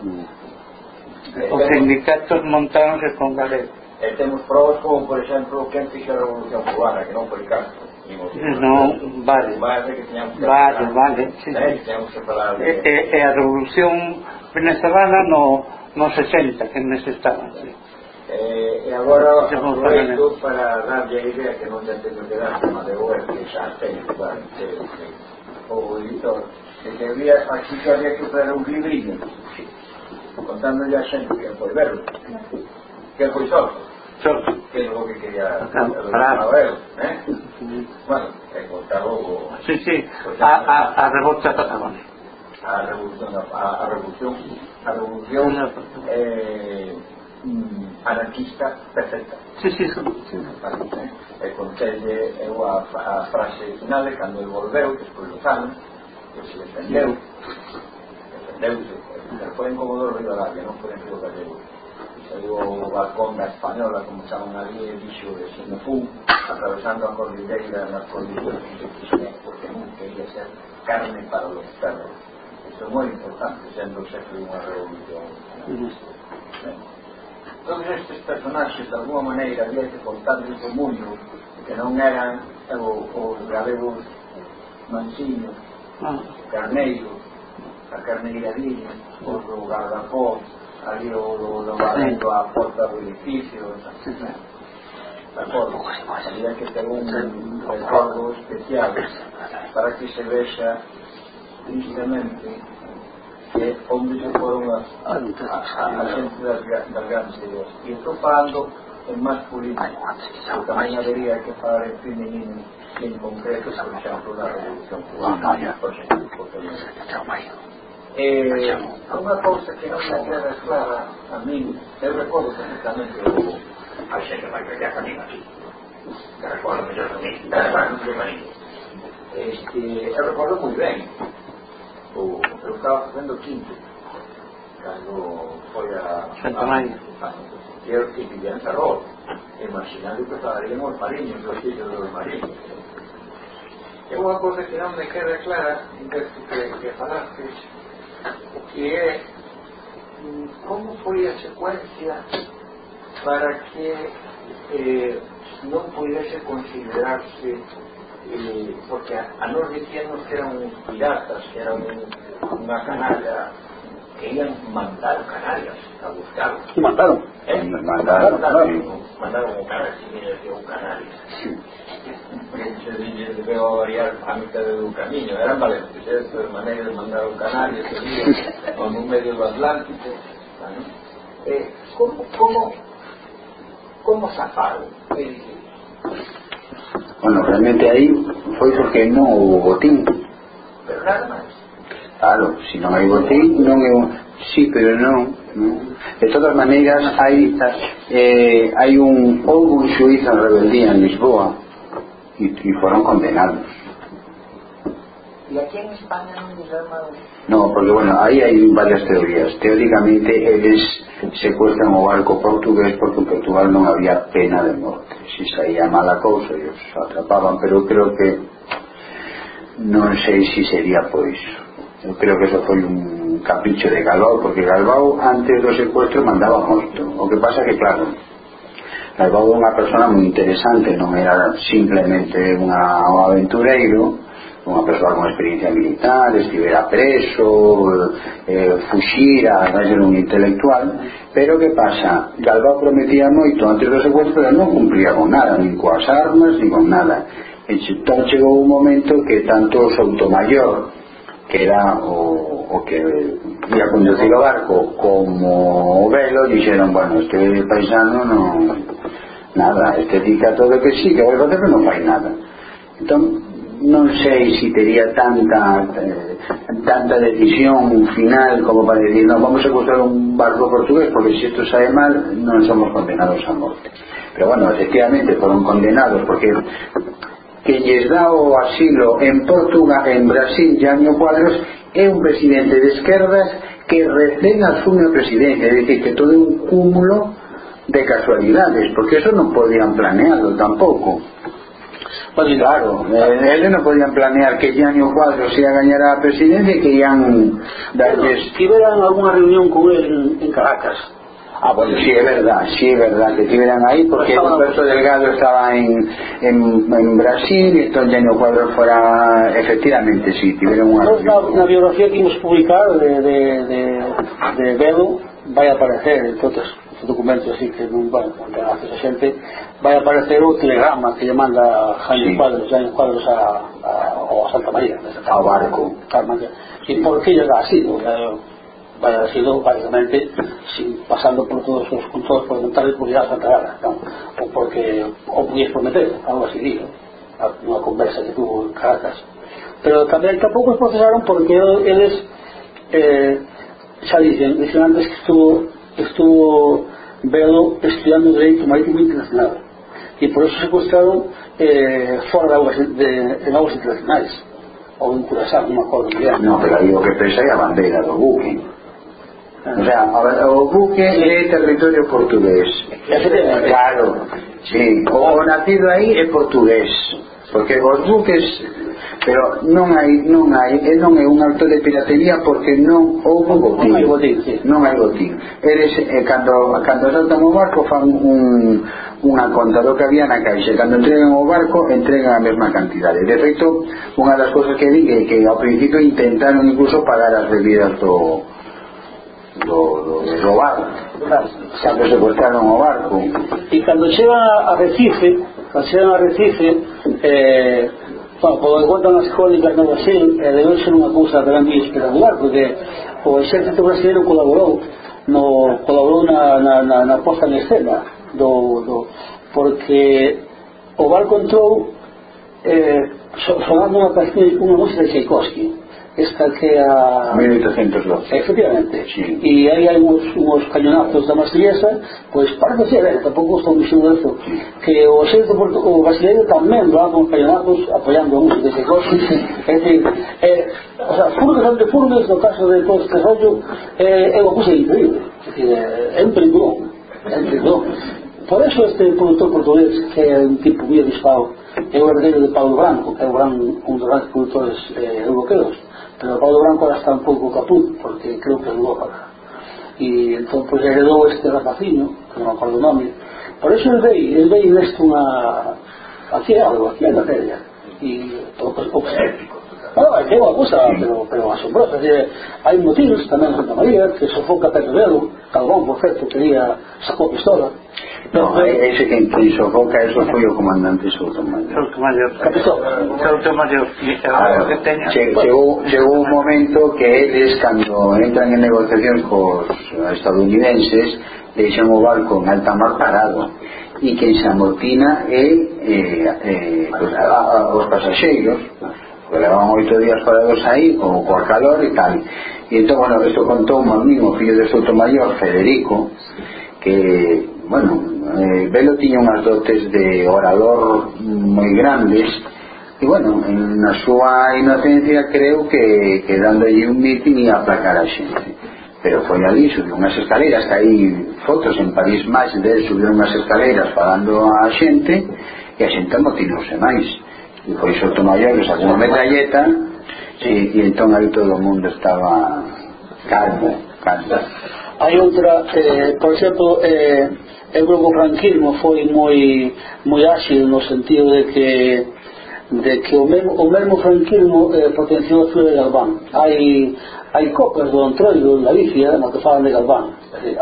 Eh, os sindicatos montáronse con galegos. E temos probas como, por exemplo, quen fixe a Revolución Cubana, que non foi Castro. No, vale. Vale, vale, vale sí, eh, sí. E, e, e a Revolución Venezolana no, no 60, que neses estaban, sí. Eh, e agora aproveito para darlle a idea que non te teño que dar como de boa que xa teño para que, que, o editor que te había, aquí que había que traer un librinho contándolle a xente que foi verlo que foi sorte que é o que quería para ver, eh? Bueno, é contar o... Sí, sí, a, a, a revolución Patagonia. A revolución, a, a revolución, a revolución, eh, Mm. anarquista perfecta. Sí, sí, sí. sí. E contelle eu a, a frase final de cando el volveu, que despois dos anos, que se defendeu, defendeuse, foi en Comodoro Rivadavia, ah, non foi en Río Gallego. Saiu o balcón da Española, como chaman ali, e dixo de se atravesando a cordilleira nas cordilleras que se quixen, porque non quería ser carne para os perros. Isto é moi importante, sendo o xefe dunha revolución. Uh todos estes personaxes de alguma maneira había que contarles o mundo que non eran o, os galegos manchiños ah. Carneiro, a carneiradinha os do Gardapó ali o do, do Valendo, a porta do edificio de acordo. Había que ter un recordo especial para que se vexa tristamente que onde se foron as, as, as agencias das, das grandes ideas. E estou falando en masculino, que tamén habería que falar en feminino, en concreto, por exemplo, na revolución cubana, por exemplo, Eh, unha cousa que non me queda clara a min, eu recordo perfectamente o a xente vai que a min aquí, que recordo mellor a mí, que recordo mellor a min, este, eu recordo moi ben o, eu estaba facendo quinto, cando foi a... Santa Maria. E eu que vivía en Ferrol, imaginando que faríamos mariños, os fillos dos mariños. É unha cosa que non me queda clara desde que, que falaste, que é mm, como foi a secuencia para que eh, non pudese considerarse eh, porque a, a nos dicíamos que eran uns piratas que eran un, unha canalla que iban mandar canallas a buscar ¿Y mataron? ¿eh? Mandaron, mandaron, mandaron un canal civil de un canal se dice que veo variar a mitad de un camino eran valentes esto de manera de mandar un canal ese día con un medio do Atlántico ¿vale? eh, como como como zafaron Bueno, realmente aí foi porque non houve botín. Claro, se non hai botín, non é un... Sí, pero non, non. De todas maneiras, hai, eh, hai un, houve un xuiz en rebeldía en Lisboa e, e foron condenados ¿Y aquí en España no No, porque bueno, ahí hay varias teorías. Teóricamente eles secuestran o barco portugués porque en Portugal non había pena de morte. Si saía mala cousa, eles atrapaban, pero creo que non sei se si sería por iso. Eu creo que eso foi un capricho de Galbao, porque Galvao antes do secuestro mandaba moito. O que pasa que, claro, Galvao é unha persona moi interesante, non era simplemente unha, un aventureiro, unha persoa con experiencia militar, estivera preso, eh, eh fuxira, vai ser un intelectual, pero que pasa? Galvao prometía moito antes do secuestro, pero non cumplía con nada, nin coas armas, nin con nada. Entón chegou un momento que tanto Soutomayor, que era o, o que ia conducir o barco, como o Velo, dixeron, bueno, este paisano non... Nada, este dica todo que sí, que vai facer, pero non fai nada. Entón, non sei se teria tanta eh, tanta decisión final como para decir no, vamos a buscar un barco portugués porque si esto sale mal non somos condenados a morte pero bueno, efectivamente foron condenados porque que lles dá o asilo en Portugal, en Brasil, Janio Cuadros, é un presidente de esquerdas que recén asume a presidencia, é dicir, que todo é un cúmulo de casualidades, porque eso non podían planeado tampouco. Pois claro, eh, eles non podían planear que Ian e o Cuadros ia gañar a presidencia e que ian darles... Bueno, tiveran algunha reunión con el en Caracas. Ah, bueno, sí, é verdad, sí, é verdad que estiveran aí porque pues Humberto Delgado estaba en, en, en Brasil e entón Janio Cuadros fora efectivamente, sí, tiveron unha... Reunión. Na, na biografía que imos publicar de, de, de, de Bedo vai aparecer, entonces documentos así que non van gracias a xente vai aparecer o telegrama que lle manda Jaime sí. Cuadros, Jaime Cuadros a, a, a Santa María ao barco e por que lle dá así no? vai a sido básicamente sin, pasando por todos os puntos preguntarles por llegar a Santa Gala non? O porque o pudies prometer algo así digo unha conversa que tuvo en Caracas pero tamén tampouco os procesaron porque eles eh, xa dicen, dicen antes que estuvo estuvo Bello estudiando Derecho Marítimo Internacional y por eso secuestraron eh, fuera de aguas, de, en aguas internacionais ou en Curaçao, non me acordo bien. No, pero aí o que pensa é a bandeira do buque. Ah. O sea, a ver, o buque é territorio portugués. Claro, sí. O nacido aí é portugués porque os buques pero non hai non hai e non é un acto de piratería porque non houve botín, non hai botín, sí. non hai botín. Eres, eh, cando, cando saltan o barco fan un, unha conta do que había na caixa. Cando entregan o barco entregan a mesma cantidade. De feito, unha das cousas que di é que ao principio intentaron incluso pagar as bebidas do do, do, do bar xa que secuestraron o barco. E cando chega a Recife facían recife eh, o contan as crónicas no Brasil eh, debeu ser unha cousa realmente espectacular porque o exército brasileiro colaborou no, colaborou na, na, na, na posta en escena do, do, porque o barco entrou eh, sonando unha, unha música de Tchaikovsky esta que a... 1812. Efectivamente. Sí. E aí hai uns, uns cañonazos da Marsellesa, pois parece ser, eh, tampouco estou dicindo eso, sí. que o exército o brasileiro tamén dá con cañonazos apoiando a música de Cosi. é dicir, eh, o sea, furgas ante furgas, no caso de todo este rollo, eh, é unha cousa increíble. É dicir, é un perdón, é un perdón. Por eso este productor portugués, que é un tipo moi avispado, é o herdeiro de Paulo Branco, que é un, gran, un dos grandes produtores eh, europeos, pero Pablo Blanco ahora está un pouco caput porque creo que é para. E entón pues, heredou este rapaciño que non acordo o nome. Por eso el vei, el vei neste unha aquí é algo, aquí é materia. E o, o, o, o, طبعا هو pero في الواشنطن hay motivos tamén Santa María que sofoca Pedrero Calvón por certo quería sacou pistola. No, ese que, que sofoca eso foi o comandante Soutomayor Soutomayor Soutomayor chegou, chegou un momento que eles cando entran en negociación cos estadounidenses deixan o barco en alta mar parado e quen se amotina é, é, é, a, os pasaxeiros levaban oito días parados aí co, coa calor e tal. E entón, bueno, isto contou un amigo fillo de Souto Mayor, Federico que, bueno eh, velo tiña unhas dotes de orador moi grandes. E bueno, en na súa inocencia creo que, que dándolle un mitin ia aplacar a xente. Pero foi ali, subiu unhas escaleiras que hai fotos en París máis de subiu unhas escaleiras falando a xente e a xente amotinouse máis e foi Soto Maior que sacou unha metralleta e, e entón aí todo o mundo estaba calmo, calmo hai outra, eh, por exemplo, eh, eu creo que o franquismo foi moi moi ácido no sentido de que de que o mesmo, o mesmo franquismo eh, potenciou a ciudad de Galván. Hai, hai copas do Antroido en Galicia no que falan de Galván.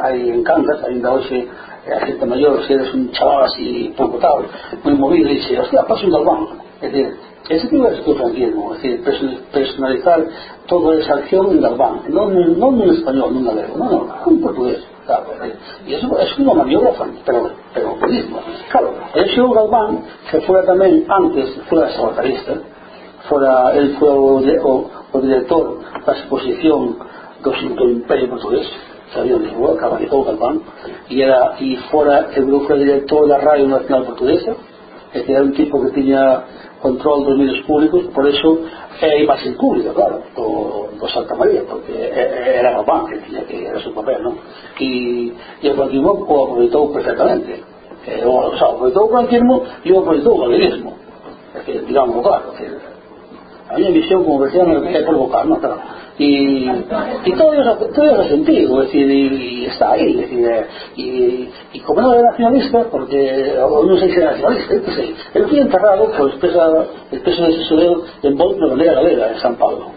Hai en Cangas, ainda hoxe, eh, a xente maior, se eres un chaval así pouco tal, moi movido, dixe, hostia, paso un Galván É dicir, ese tipo de franquismo, es decir, personalizar toda esa acción en Galván, non, non en español, nun galego, non, no, en portugués, claro, eh, y e eso es una maniobra pero, pero mismo. Claro, el xeo Galván, que fuera tamén antes, fuera sabatarista, fuera, el fue o, o, o director da exposición do, do Imperio Portugués, sabía en Lisboa, cabalizou Galván, e era e fora el grupo director da Radio Nacional Portuguesa, que era un tipo que tiña control dos medios públicos, por eso é a imaxe pública, claro, do, do Santa María, porque era o banco que tiña que era o seu papel, non? E, e o franquismo o aproveitou perfectamente. Eh, o, o sea, aproveitou o franquismo e o aproveitou o galeguismo. É que, digamos, claro, que, había visión como que se llama por boca, ¿no? Claro. Y, y todo eso, todo eso sentido, es decir, y, y está ahí, es decir, y, y como no era nacionalista, porque no sé si era nacionalista, él fue enterrado por el peso, el peso de su dedo en Bond de la Vega, en San Pablo.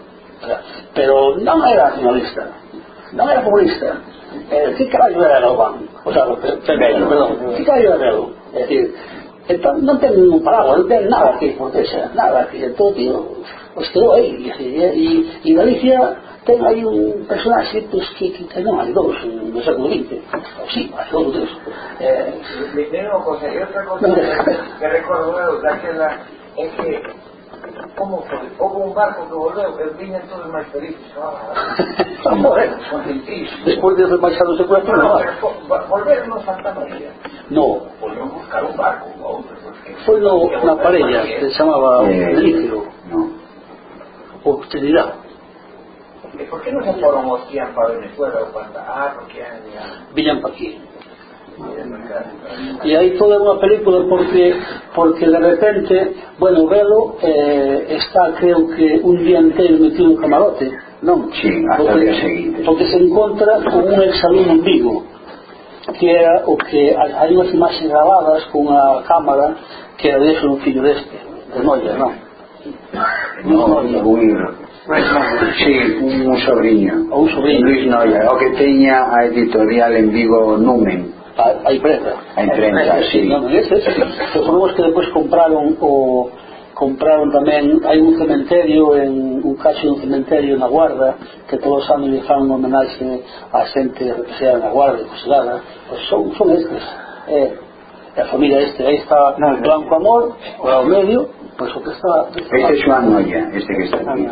Pero no era nacionalista, no era populista. Eh, ¿Qué caballo era el Obama? O sea, perdón, ¿qué caballo era el Es decir, entón non ten ningún paraguas, non ten nada que protexa, nada que todo tío, os quedou aí, e, e, e Galicia ten aí un personaxe pues, que, que, que non hai dous no século XX, ou sí, hai dous ou. Eh... Dime unha cosa, e outra cosa que, que recordo daquela é que como hubo un barco que volveu, eu vim todos máis felices. Despois de marchar no seu coração, não. não volveram no Santa Maria. Não. Volveu buscar um barco, outro. Pues, eh, Foi no, na parella, que se chamava eh, Delícero. Não. Obstilidade. Por que non se foron os que iban para Venezuela ou para a África? Villan para aquí. E aí toda unha película porque porque de repente, bueno, velo eh, está creo que un día inteiro metido un camarote, non? Sí, porque, porque se encontra con un exaluno en Vigo que era o que hai unhas imaxes grabadas con a cámara que era de un fillo deste, de Noia, non? No, no, sí, un, un sobrinho. Ou un sobrinho. Luis Noia, o que teña a editorial en Vigo Numen a, a empresa. A empresa, si. sí. non, ese, ese, son que depois compraron o compraron tamén hai un cementerio en un cacho un cementerio na guarda que todos os anos lle fan un homenaxe a xente represada na guarda e fusilada pois son, son estes. Eh, a familia este aí está no, Blanco Amor o ao medio pois o que está este é Joan Noia este que está aquí.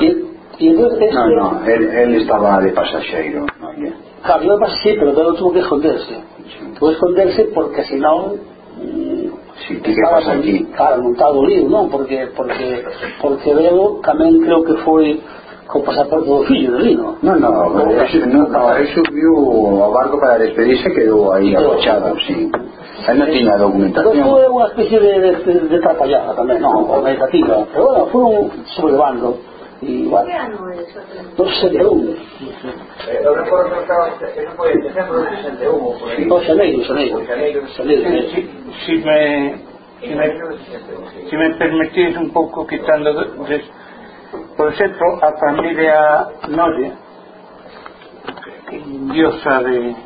E, e, e, no, no, él, él estaba de pasaxeiro Noia Cardioma sí, pero luego tuvo que esconderse. Tuvo que esconderse porque si no sí, ¿qué pasa aquí? Claro, montado lío, dolido, non? Porque, porque, porque Bebo tamén creo que foi co pasaporte do fillo de Lino. Non, non, no, no, ese, no, no, ese subiu ao barco para despedirse quedou aí abochado, sí. Aí non tiña documentación. Pero foi unha especie de, de, de, de trapallada tamén, non, organizativa. Pero bueno, foron sobrevando Torcedeume. Eu recordo que eu estava... en não conheço, 61, por Torcedeume. O Xaneiro, o Xaneiro. O Xaneiro. Se me... Si me, si me permitís un pouco quitando de, por exemplo a familia Noria que diosa de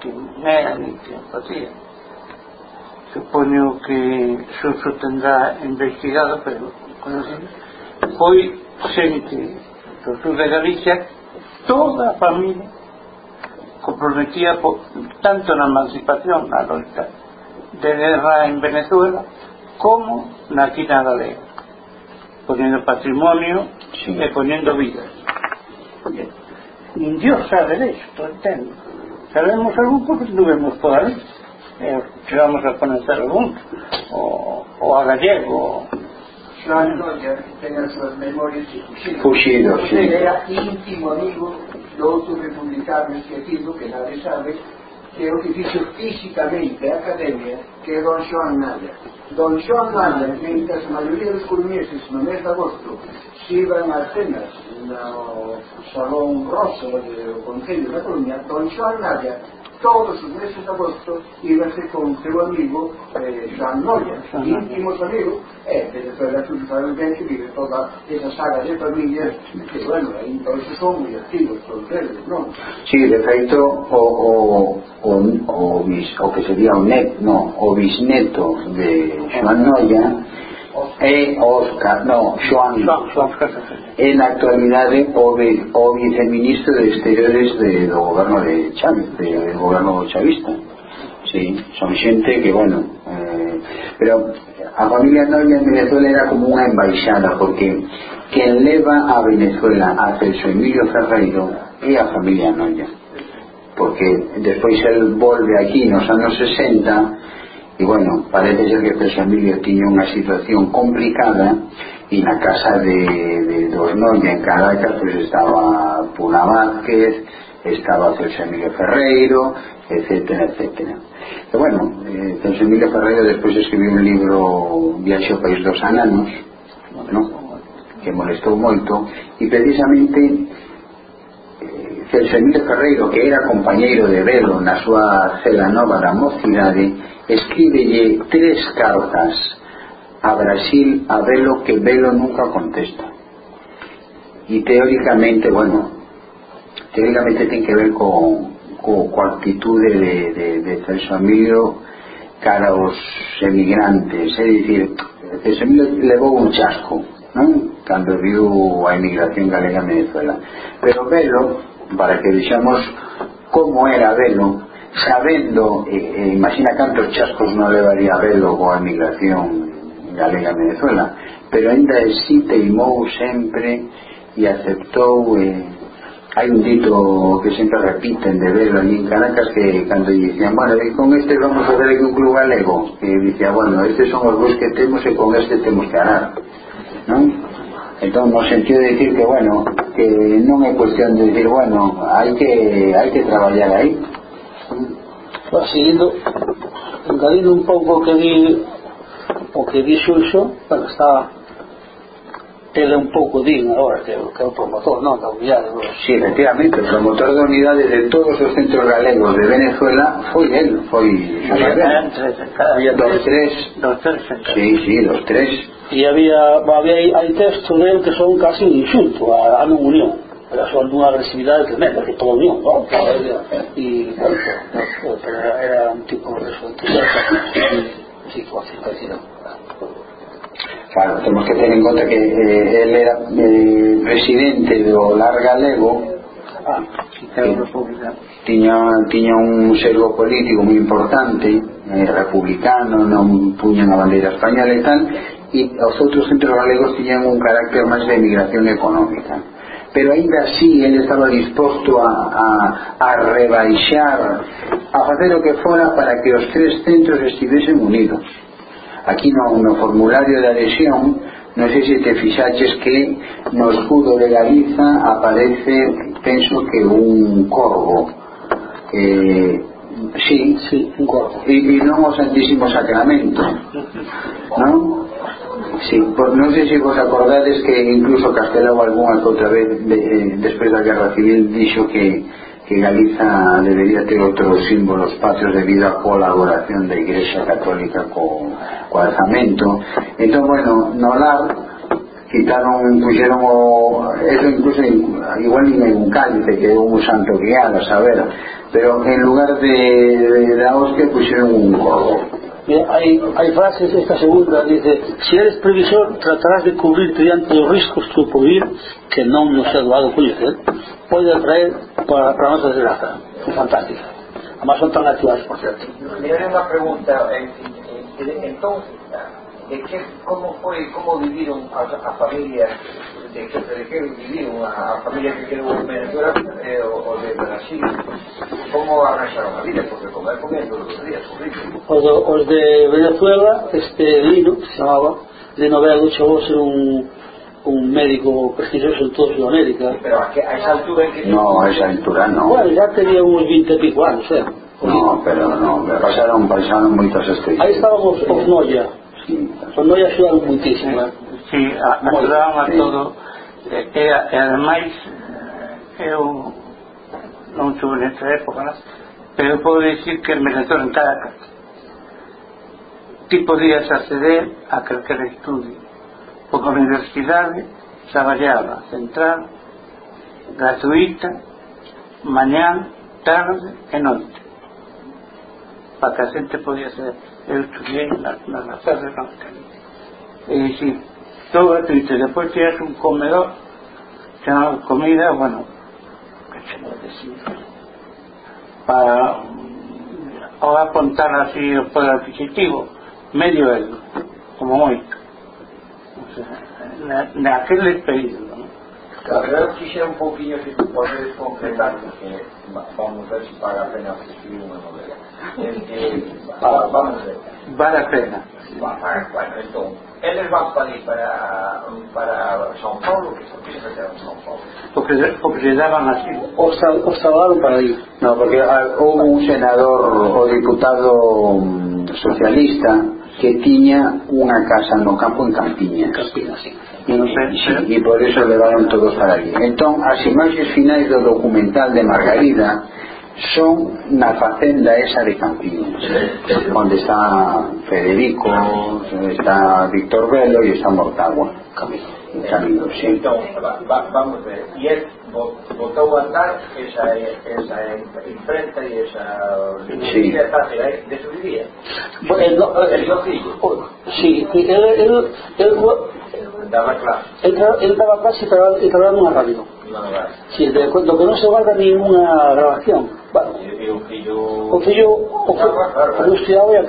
que Mary, que empatía supoño que Suso tendrá investigado pero conocido foi xente do sur de Galicia toda a familia comprometida por, tanto na emancipación na loita de guerra en Venezuela como na quina galega poniendo patrimonio sí. e poniendo vidas Dios sabe de esto entendo sabemos algún porque estuvemos por ahí eh, vamos a conocer algún o, o a gallego Sant'Oggia tenga sulle memorie Cuscino. Cuscino, sì. era íntimo amigo do outro republicano esquecido que nadie sabe que é o que fixo físicamente a academia que é Don Joan Nalla. Don Joan Nalla, mentras a maioría dos coruñeses no mes de agosto iban Alcenas no Salón Rosa do Concello da Coruña don Joan Naya todos os meses de agosto íbase con seu amigo eh, Joan Noia, íntimos amigos, e eh, desde Federación Azul Sabentense vive toda esa saga de familias que, bueno, aí todos son moi activos, todos eles, non? Sí, de feito, o, o, o, o, bis, o que sería o net, no, o bisneto de Joan Noia eh, Oscar, no, Joan, en la actualidad o, de, o viceministro de Exteriores de, do goberno de Chávez, de, do goberno chavista. Sí, son xente que, bueno, eh, pero a familia Noia en Venezuela era como unha embaixada, porque quen leva a Venezuela a Celso Emilio Ferreiro é a familia Noia. Porque despois el volve aquí nos anos 60 E, bueno, parece ser que José Emilio tiña unha situación complicada e na casa de, de dos Noia en Caracas pues, estaba Puna Vázquez, estaba José Emilio Ferreiro, etcétera, etcétera. E, bueno, eh, José Emilio Ferreiro despois escribiu un libro Viaxe ao País dos Ananos, no? que molestou moito, e precisamente eh, Celso Emilio Ferreiro, que era compañeiro de Velo na súa cela nova da mocidade, escríbelle tres cartas a Brasil a Velo que Velo nunca contesta. Y teóricamente, bueno, teóricamente tiene que ver con, con, co actitude de, de, de Felsamilio cara aos emigrantes, é dicir, Felsamilio levou un chasco, non? cando viu a emigración galega en Venezuela. Pero Velo, para que dixamos como era Velo, sabendo, e, eh, e eh, imagina cantos chascos non levaría velo coa emigración galega en Venezuela, pero ainda si teimou sempre e aceptou eh, hai un dito que sempre repiten de velo ali en Caracas que cando dicían, bueno, e con este vamos a ver aquí un club galego e dicía, ah, bueno, estes son os bus que temos e con este temos que arar non? entón no sentido de decir que bueno que non é cuestión de decir, bueno hai que, hai que traballar aí seguindo engadindo un pouco o que di o que di Xuxo bueno, está ele un pouco din agora que, que é o promotor non, da unidade do... Si, sí, efectivamente, o promotor da unidade de todos os centros galegos de Venezuela foi el, foi había dos tres dos tres sí, sí, dos tres. E había, había hai textos del que son casi un insulto a, a non unión acaso alguna agresividade tremenda que todo bien ¿no? e bueno, pero era un tipo de situación Claro, temos que ter en conta que eh, él era eh, presidente do Lar Galego ah, tiña, tiña un servo político moi importante eh, republicano non puñan a bandeira española e tal e os outros centros galegos tiñan un carácter máis de emigración económica pero ainda así ele estaba disposto a, a, a rebaixar, a facer o que fora para que os tres centros estivesen unidos. Aquí no, no formulario de adhesión, non sei se te fixaches que no escudo de Galiza aparece, penso que un corvo, que Sí, sí, un corpo. E, e non o Santísimo Sacramento, non? Sí, por, non sei se vos acordades que incluso Castelao algunha que outra vez de, eh, despois da Guerra Civil dixo que que Galiza debería ter outros símbolos patrios debido á colaboración da Igrexa Católica co, co alzamento. Entón, bueno, no lar quitaron, puxeron o eso incluso igual en un cálice que é un santo guiado, a saber pero en lugar de, de da hostia puxeron un corvo Mira, hai, hai frases, esta segunda dice si eres previsor tratarás de cubrirte diante dos riscos do porvir que non nos é doado coñecer pode atraer para, para a nosa desgraza é fantástica. Además son tan actuales por cierto. Mira unha pregunta eh, eh, entón de que, como foi, como viviron as, a familia de que, de que viviron a, a familia que quedou en Venezuela eh, o, o de Brasil como arranxaron a vida porque comer comiendo os días os, eh, os de Venezuela este Lino que se chamaba Lino Velo chegou a ser un un médico prestigioso en toda Sudamérica pero a, que, a esa altura en que no, a esa altura no. Bueno, ya tenía unos 20 pico anos eh? no, pero no, me pasaron, pasaron moitas estrellas aí estábamos os Noia Son moi axudaron muitísimo. Sí, axudaron a todo. Eh, e, e ademais, eu non estuve nesta época, ¿no? pero podo dicir que me meto en Caracas. Ti podías acceder a calquer estudio, porque a universidade traballaba central, gratuita, mañán, tarde e noite. para que la gente pudiese estudiar en la, en la tarde Y sí, todo gratuito. Después tienes un comedor, te dan comida, bueno, ¿qué se decir? Para, mm, ahora contar así el poder adquisitivo, medio euro, como hoy. O sea, de aquel pedido Garantice un poquillo se tú podes concretar, porque vamos ver se paga a pena escribir unha novela. Este, va, vamos ver. Vale a pena. Va, bueno, entón, eles van para ir para, para São Paulo, que por que se meteron São Paulo? Porque, porque se daban así. O, sal, o salvaron para ir. No, porque ah, houve un senador o diputado mm, socialista que tiña unha casa no campo en Campiñas. Campiñas, sí. Sí, e por eso levaron todos para allí entón as imaxes finais do documental de Margarida son na facenda esa de Campiñas onde está Federico está Víctor Velo e está Mortagua. Camilo, sí. entón va, va, vamos ver. E es botou andar esa, esa imprenta e esa librería sí. fácil de subidía bueno, el fillo sí, el, el, el, daba clase el, daba clase e trababa unha radio. Sí, de, do que non se guarda ninguna grabación. Bueno, o fillo o fillo o fillo, o fillo, o fillo, o fillo, o fillo,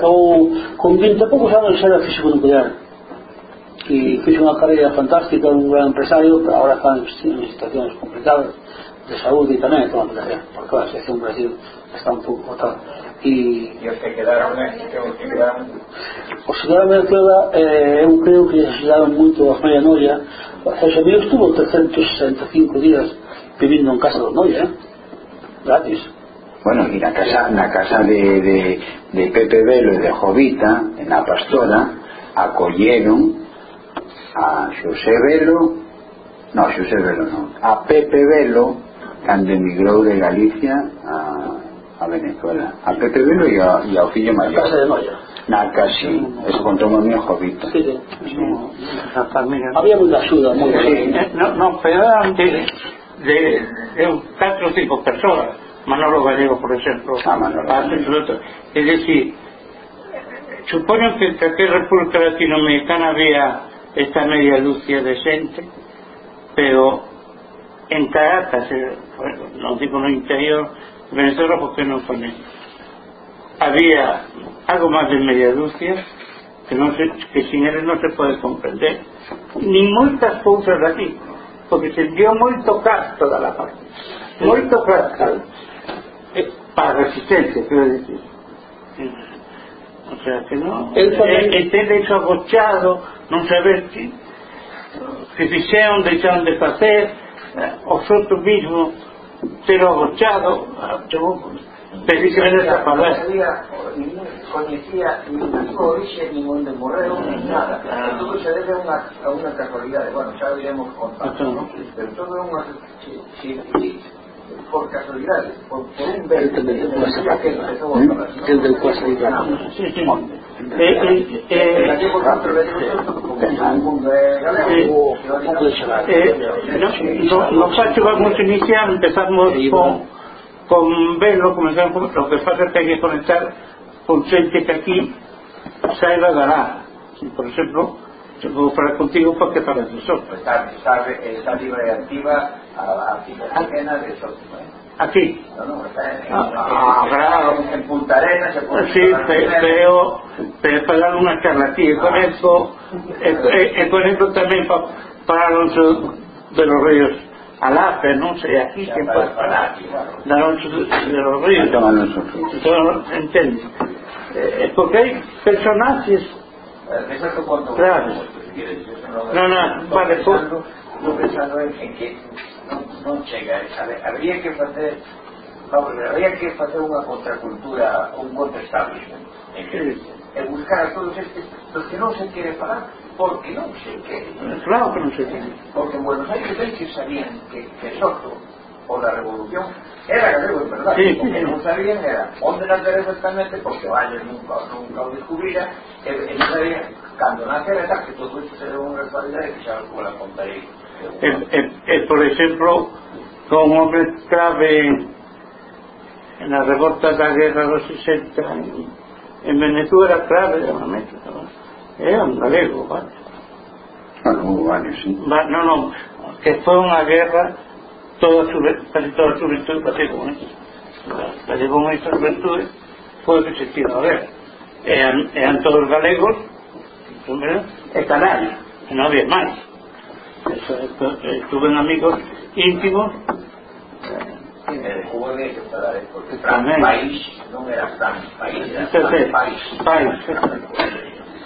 o fillo, o fillo, o fillo, o que fixo unha carreira fantástica, un gran empresario, pero ahora está en situacións complicadas de saúde tamén, como eh, porque a en Brasil está un pouco botada. E, e os que quedaron, eh, que os que quedaron? Os quedaron na eh, eu creo que axudaron moito a Maria Noia. José Miguel estuvo 365 días vivindo en casa dos Noia, eh? gratis. Bueno, y na casa, na casa de, de, de Pepe Velo e de Jovita, na Pastora, acolleron a Xosé Velo, non, Xosé Velo non, a Pepe Velo, cando emigrou de Galicia a, a Venezuela. A Pepe Velo e, a, e ao fillo maior. Casa de noia. Na casi, eso contou a miña Jovita. Sí, sí. No. Había moita axuda, moi sí. Non, no, pero antes de, de un catro cinco persoas, Manolo Gallego, por exemplo, ah, Manolo. É dicir, supoño que en calquer república latinoamericana había esta media lucia de gente, pero en Caracas, eh, bueno, no digo en el interior, Venezuela porque no eso. Había algo más de media lucia que, no se, que sin él no se puede comprender. Ni muchas cosas de aquí, porque se dio moito gas toda la parte. Moito gas eh, para resistencia, quiero decir. O sea, que no, el ser hecho agochado, non sabeste que fixeron, deixaron de facer, vosotros mismo ter agochado, precisamente esa palabra. No conocía ningún orixe ningún de morreu ni nada. Ah. Todo se debe a unha a unha casualidade bueno, xa veremos contar, ¿no? Pero todo é unha si, si, si, por casualidades, por, por un verde, el del El del Sí, sí. Nosotros vamos a iniciar, empezamos con, con verlo, comenzamos con lo que pasa es que hay que conectar con gente que aquí se dará. Por ejemplo, para contigo, porque para nosotros. Pues está, está, está libre activa Aquí. En Punta Arenas. Sí, pero te pagar una charla aquí. Y con eso, por ejemplo, también para los de los ríos Alape, no sé, aquí que para de los ríos. ¿Entiendes? Eh, es porque hay personajes. Claro. No, no, vale, pensando en que non chega, sabe, habría que facer vamos, habría que facer unha contracultura un contraestablishment sí. e buscar a todos estes dos que non se quere falar porque non se quere claro que non se quere porque en Buenos Aires ven que sabían que, que Soto o da revolución era galego, en verdad. Sí. o que non sabían era onde nacer exactamente porque Valles nunca, nunca o descubrira e, e sabían cando nacer era que todo isto se deu unha responsabilidade que xa vos la contarei eh, eh, eh, por ejemplo, con exemplo, como me en la revolta de la guerra de los 60 en, en Venezuela, trave era unha meta. Era un galego, vale? Ah, Algún vale, sí. Va, non, non, que fue una guerra toda su, casi toda su virtud, bateu con eso. Bateu con isto a fue que se tiró a ver. Eran, eran todos galegos, e canarios, e no había más. Eso, esto, estuve íntimo amigos íntimos. Eh, jóvenes para porque San país no era tan país, era tan país. país.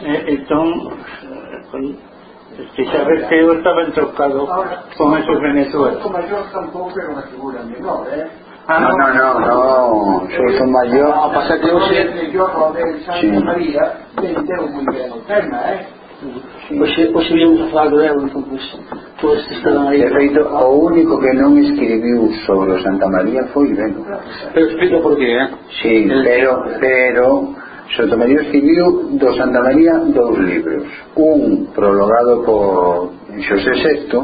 Eh, entón, con, eh, que sabes que eu estaba entrocado con esos Venezuela. O tampouco era unha figura menor, eh? Ah, no, no, no, no, soy Mayor, no, pasa que eu sei... Yo rodé Santa sí. María, vendeu moi ben o tema, eh? Os mesmos Vago pues, compostos por estaban aí. De feito, o único que non escribiu sobre o Santa María foi Velo. Pero explica por qué, eh? Sí, pero, pero Santa María escribiu do Santa María dous libros. Un prologado por Xosé VI,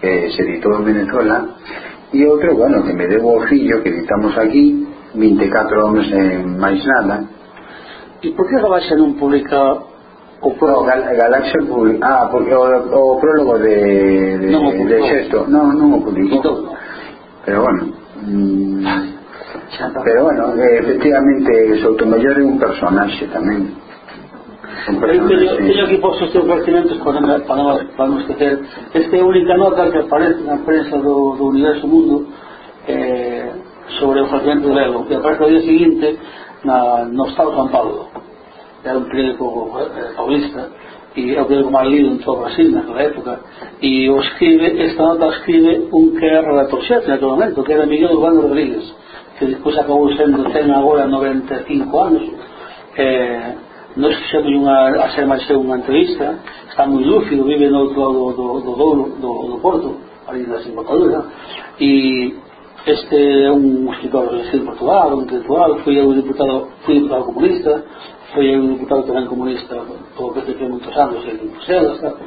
que se editou en Venezuela, e outro, bueno, que me debo o fillo que editamos aquí, 24 homens eh, en máis nada. E por que Rabaixa non publica o pro, Gal Galaxia publicó, ah, o, o, prólogo de, de, non de Sexto no, non o publicou pero bueno mm, pero bueno, eh, efectivamente Soutomallor é un personaxe tamén un. Teño aquí posto teus vertimentos para, para, para non esquecer esta é a única nota que aparece na prensa do, do Universo Mundo eh, sobre o facimento grego que aparece o día seguinte na, no Estado de San Paulo era un periódico paulista e é o periódico máis lido en toda Brasil naquela época e o escribe, esta nota escribe un que era relator xefe naquele momento que era Miguel Urbano Rodríguez que despois acabou sendo, ten agora 95 anos eh, nos fixemos unha, a ser máis unha entrevista está moi lúcido, vive no outro lado do, do, do, do, do Porto ali na Simbacadura e este é un escritor de Portugal, un intelectual, foi eu diputado, fui diputado comunista, foi aí diputado tamén comunista por PCP moitos anos en Bruselas tal.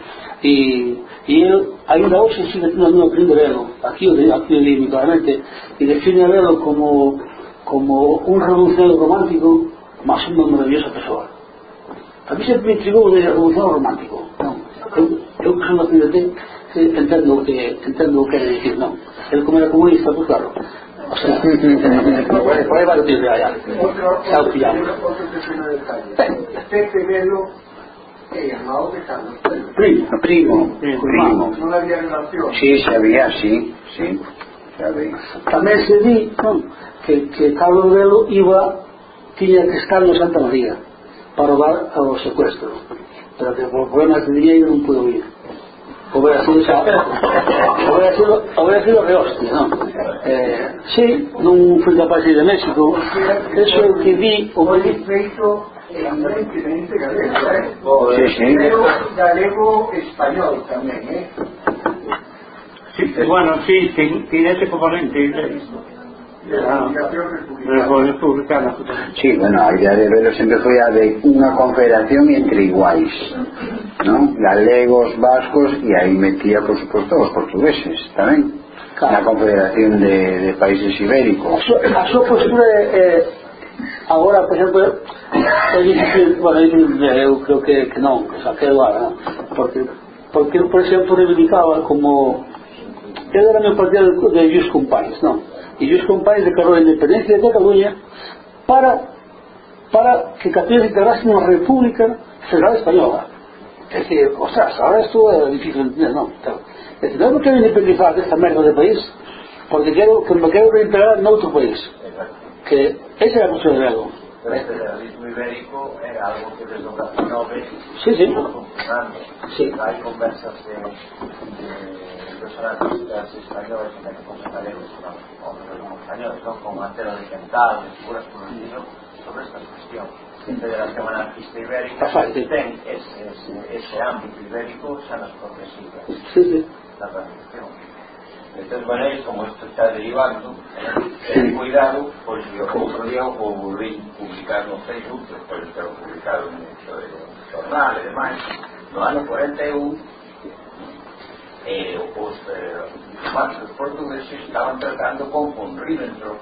e, e eu ainda hoxe sigue tendo a miña opinión de Velo aquí o digo, aquí o digo claramente e define a Velo como como un revolucionario romántico mas unha maravillosa persoa. A mí sempre me intrigou de revolucionario romántico non. Eu, eu que son a entendo o que entendo o que quere dicir non. El como era comunista, pues claro. Voy a partir de allá. Otro, Este Pedro he llamado de Carlos Primo, primo, primo. No había relación. Sí, sabía, sí, sí. También se di que, que Carlos Velo iba, tenía que estar en Santa María para robar a los secuestros. Pero que por problemas de dinero no pudo ir. hubiera sido, houera sido hostia, non? Eh, sí, non fui capaz de ir a México. Eso é o que vi... O feito en un diferente galego, eh? Sí, sí. galego-español tamén, eh? Sí, bueno, sí, tiene ese componente. Ah, pero juventud, claro. Sí, bueno, a idea de velo sempre foi a de unha confederación entre iguais ¿no? galegos, vascos e aí metía, por suposto, os portugueses tamén claro. na confederación de, de países ibéricos a súa postura eh, agora, por exemplo é difícil, bueno, é difícil, eh, eu creo que, que non, que saquei agora ¿no? porque, porque, por exemplo, reivindicaba como eu era meu partido de, de Jus Compais, non? e ellos compais declaró a independencia de Cataluña para, para que Cataluña declarase una república federal española. É dicir, ostras, ahora isto é difícil de entender, non? Claro. Es decir, no me quiero independizar desta merda de país, porque quero que me quero reintegrar en otro país. Que esa é a cuestión de algo. Pero el federalismo ibérico era algo que desde Ocasionó Sí, sí. Sí. Hay conversas de, de personas físicas españoles en la que conversaremos con los españoles, ¿no? con Antero de Quental, Figuras por el libro, sobre esta cuestión. Siempre de la semana anarquista ibérica, ten ese, ese, ese ámbito ibérico, sanas progresivas, la transición. Entonces, bueno, e como esto está derivando, el cuidado, pois pues, o outro día o volví publicar no Facebook, despois de ter publicado en el jornal e demais, no ano 41, eh, eh os fatos portugueses estavam tratando com um Ribbentrop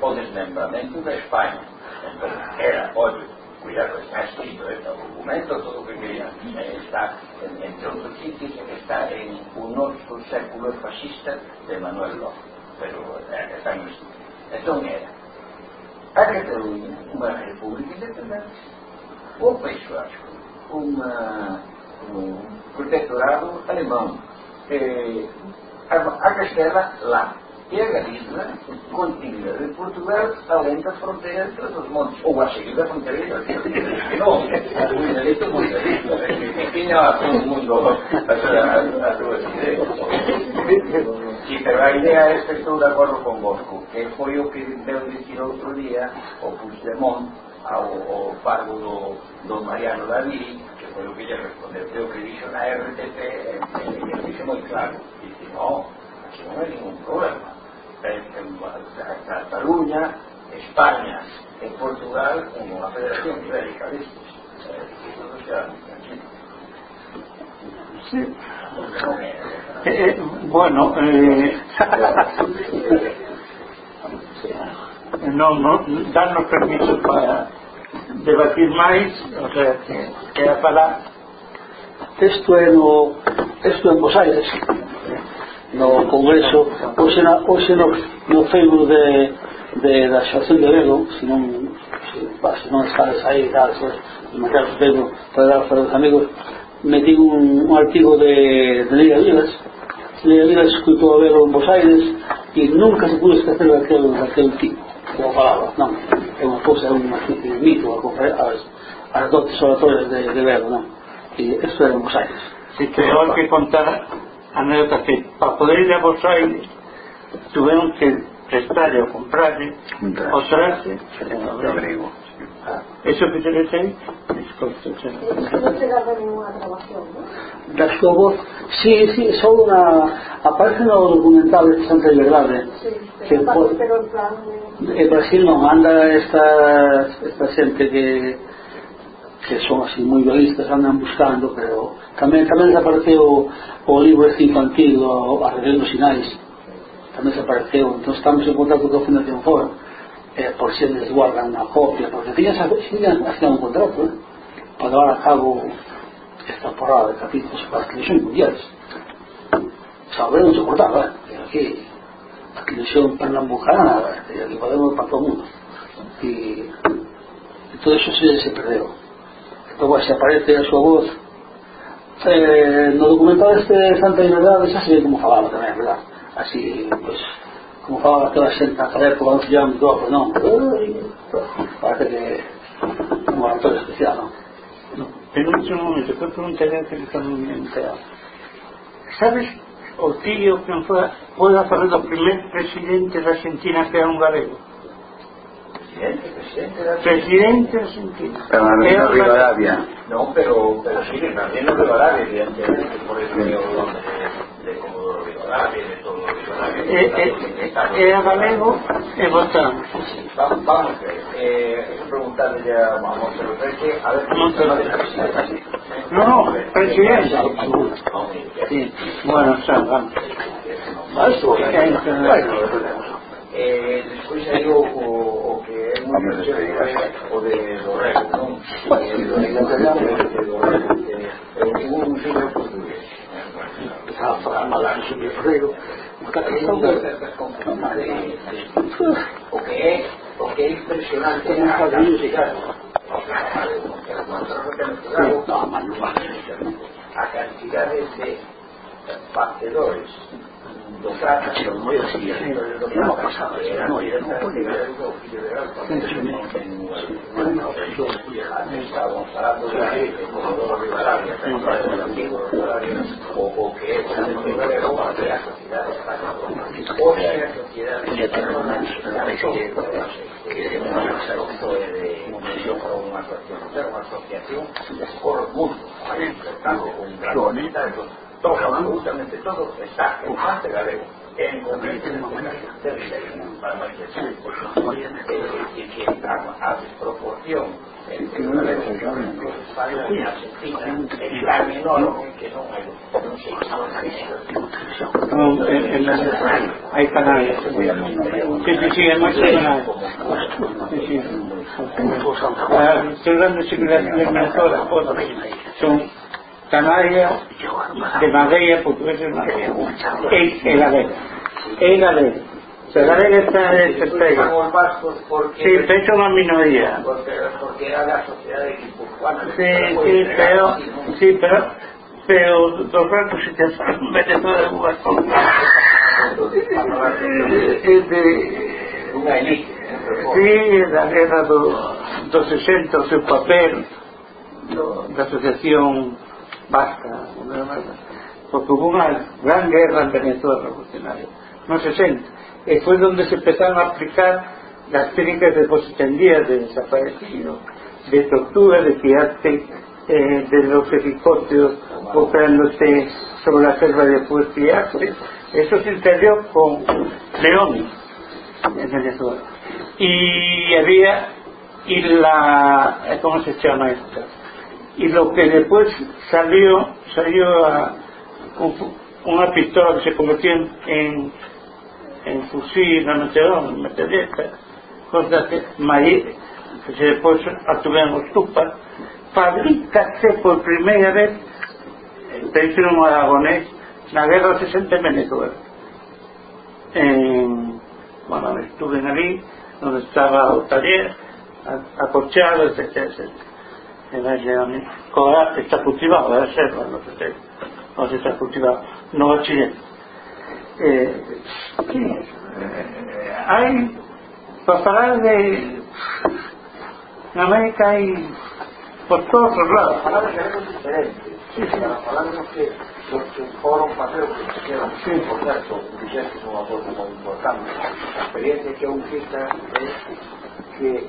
o desmembramento da Espanha. Então, era, olha, cuidado, está escrito este documento, tudo o que queria, eh, está em, entre outros sítios, está em um outro século fascista de Manuel López, mas é, eh, está no estudo. Então era a Catalunha uma república independente, ou País Vasco uma, um protetorado alemão, eh, a Castela lá. E a Galiza continua de Portugal além da fronteira entre os montes. Ou a chega da fronteira e a Não, a lista é que lista. Tinha todo mundo a duas ideias. Pero a idea é que estou de acordo convosco, que foi o que deu dicir outro día o Puigdemont ao, ao parvo do, do Mariano David, fue lo que ella respondió, lo que dice una RTP, ella eh, eh, dice muy claro, dice, no, aquí no hay ningún problema. En, Cataluña, España, en Portugal, como una federación ibérica, ¿viste? Sí. Eh, eh, bueno, eh... no, no, darnos permiso para debatir máis o sea, que, que a falar isto é no isto en Bos Aires no Congreso. Hoxe, na, hoxe no, no Facebook de, de, da Xación de Bego se non, se, bah, se non estades aí tal, se, matar o feudo para dar para os amigos metí un, un artigo de, de Liga Vilas Liga Vilas escutou a Bego en Bos Aires e nunca se pudo esquecer daquel, daquel tipo. Palabra, non, é unha cousa, é un, un mito, as, as dotes oratorias de, de Bego, non, e isto era Busaires. Si te hai que contar anécdotas que para poder ir a Busaires tuvieron que prestarle ou comprarle o xorase grego. ¿Eso que tenéis ahí? Es que no se graba ninguna grabación, ¿no? Das tu voz. Sí, sí, unha una... no los documentales Santa agradables. Sí, que por... pero en plan... De... Brasil nos manda esta, esta gente que que son así moi realistas, andan buscando, pero tamén tamén desapareceu o libro este infantil, o Arredelos Sinais, tamén desapareceu, entón estamos en contacto con a Fundación Foro, eh, por si les guardan una copia, porque aquellas hacían un contrato eh, para llevar a cabo esta porrada de capítulos para las televisiones mundiales. O sea, no soportaba, eh, aquí a televisión pernambucana, eh, aquí podemos para todo el mundo. Y, y todo eso se, se perdió. Luego se aparece a su voz eh, no documental este Santa Liberdade xa se ve como falaba tamén, verdad? Así, pues, Como falava aquela gente naquela época, não do golpe, não. Parte de uma autora especial, não. No penúltimo momento, foi por um internet que está no interno. Sabes o tío que foi, foi a fazer o primeiro presidente da Argentina que era um galego? Presidente, presidente presidente de Argentina Bernardino Era un galego. Rivadavia No, pero, pero sí, Bernardino Rivadavia, evidentemente, por eso me habló de, de Comodoro Rivadavia, de todo Rivadavia. Eh, eh, era galego e votamos Vamos, vamos eh, preguntarle ya a Monserrat Reque, a ver cómo se llama el presidente. no, no, presidente Vamos, sí. bueno, salgan Eh, despois eh, o, o que é moi eh, o de Dorrego, non? Eh, de Dorrego, eu tive un filho portugués, a falar sobre Dorrego, o que é, o que é impresionante, non sabía, claro, a cantidade de partedores. por mundo, todo, absolutamente todo está en parte. En en el momento desproporción Canaria, de Marbella, portugués de Madeira. Es la vela. En la vela. Se la vela está en el Sí, pecho más minoría. Porque porque era la sociedad de Sí, sí, pero, sí, pero, pero los francos se te casaron metiendo de Cuba ah, Una élite. ¿eh? Sí, la guerra do, do 60, o seu papel da asociación basta, porque hubo unha gran guerra en Venezuela revolucionaria, nos 60, e foi onde se empezaron a aplicar las técnicas de positendías de desaparecido, de tortura, de tirarte eh, de los helicópteros operándose sobre la selva de Puerto Eso se entendió con León en Venezuela. Y había, y la, ¿cómo se llama esto? y lo que después salió salió a, un, una pistola que se convirtió en, en, en fusil, no meterón, metralleta, cosas que, que se después obtuvieron los tupas, fabricase por primera vez, te hicieron un aragonés, na guerra 60 en Venezuela. En, bueno, estuve en ali, donde estaba o taller, acolchado, etc. etc evangelioni koja se sta coltivava, era ser, no fratello, ma si sta coltivando, non occidente. E, sì, eh, hai, per parlare de in America hai palabras que Parlare di sí. differenti, Falamos que parlare che il que farmaceutica che era sí. por importante, dicendo sono una cosa molto importante, experiencia que ho vista è che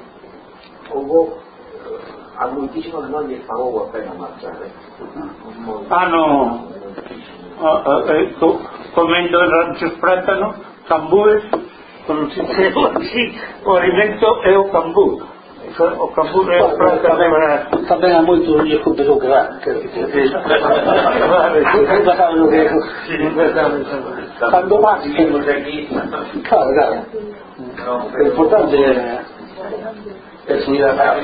hubo a Adventistas ah, no les agua pena marchare. Hanno eh, co comendo ranchos plátano, cambúes, con un sistema así, o alimento é o cambú. O cambú é o plátano. Tamén há moito rollo con pelo que dá. Nunca sabe o que é. Cando máis. Claro, claro. O importante é Es vida para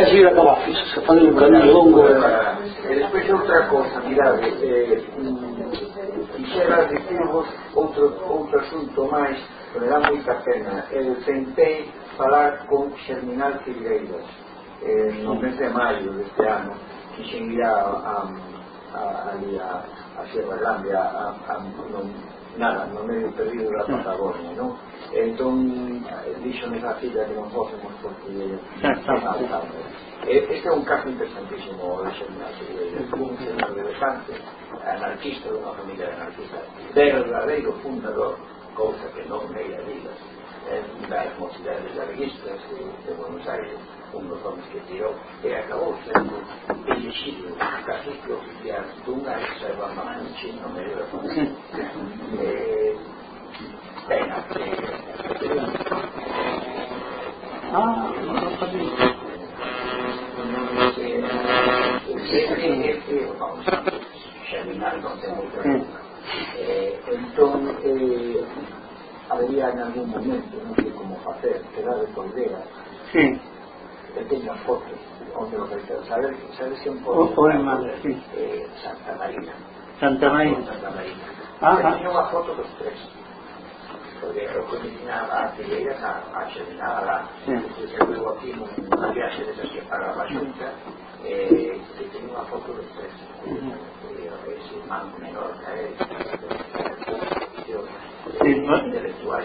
Es vida para abajo. Se pone un canal longo. E de outra cosa, mirade, eh, quixera dicirvos outro, outro asunto máis que me dá moita pena. Eu tentei falar con Xerminal Figueiras, eh, no mes de maio deste ano quixen ir a, a, a, a, a, a Sierra Grande a, a, a, no, nada, no medio perdido da Patagonia, non? Entón, eh, dixones a filla que non fósemos porque Este é un caso interesantísimo de xemnase, un señor de Besante, anarquista, dunha familia anarquista, verdadeiro fundador, cousa que non me digas, dai considerare la de, de Buenos Aires un dos homens que tirou, e acabou sendo elegido casi que oficial dunha reserva manche eh, eh, eh, no medio da fronteira. Eh, ben, Ah, non capito. Xa non ten moito. Entón, eh, habría en algún momento, no sé cómo hacer, que dar esa idea. Sí. Pequeñas fotos, donde lo que saber, saber si un poema. sí. Eh, Santa Marina. Santa ah, Marina. Santa Marina. Ajá. Eh, tenía una foto dos tres. Porque eu combinava a fileira a, a cheminada lá. Sim. Eu aqui numa viagem dessas que pagava junta, eh, que tinha uma foto dos três. Uhum. Esse manco menor, né? Intelectual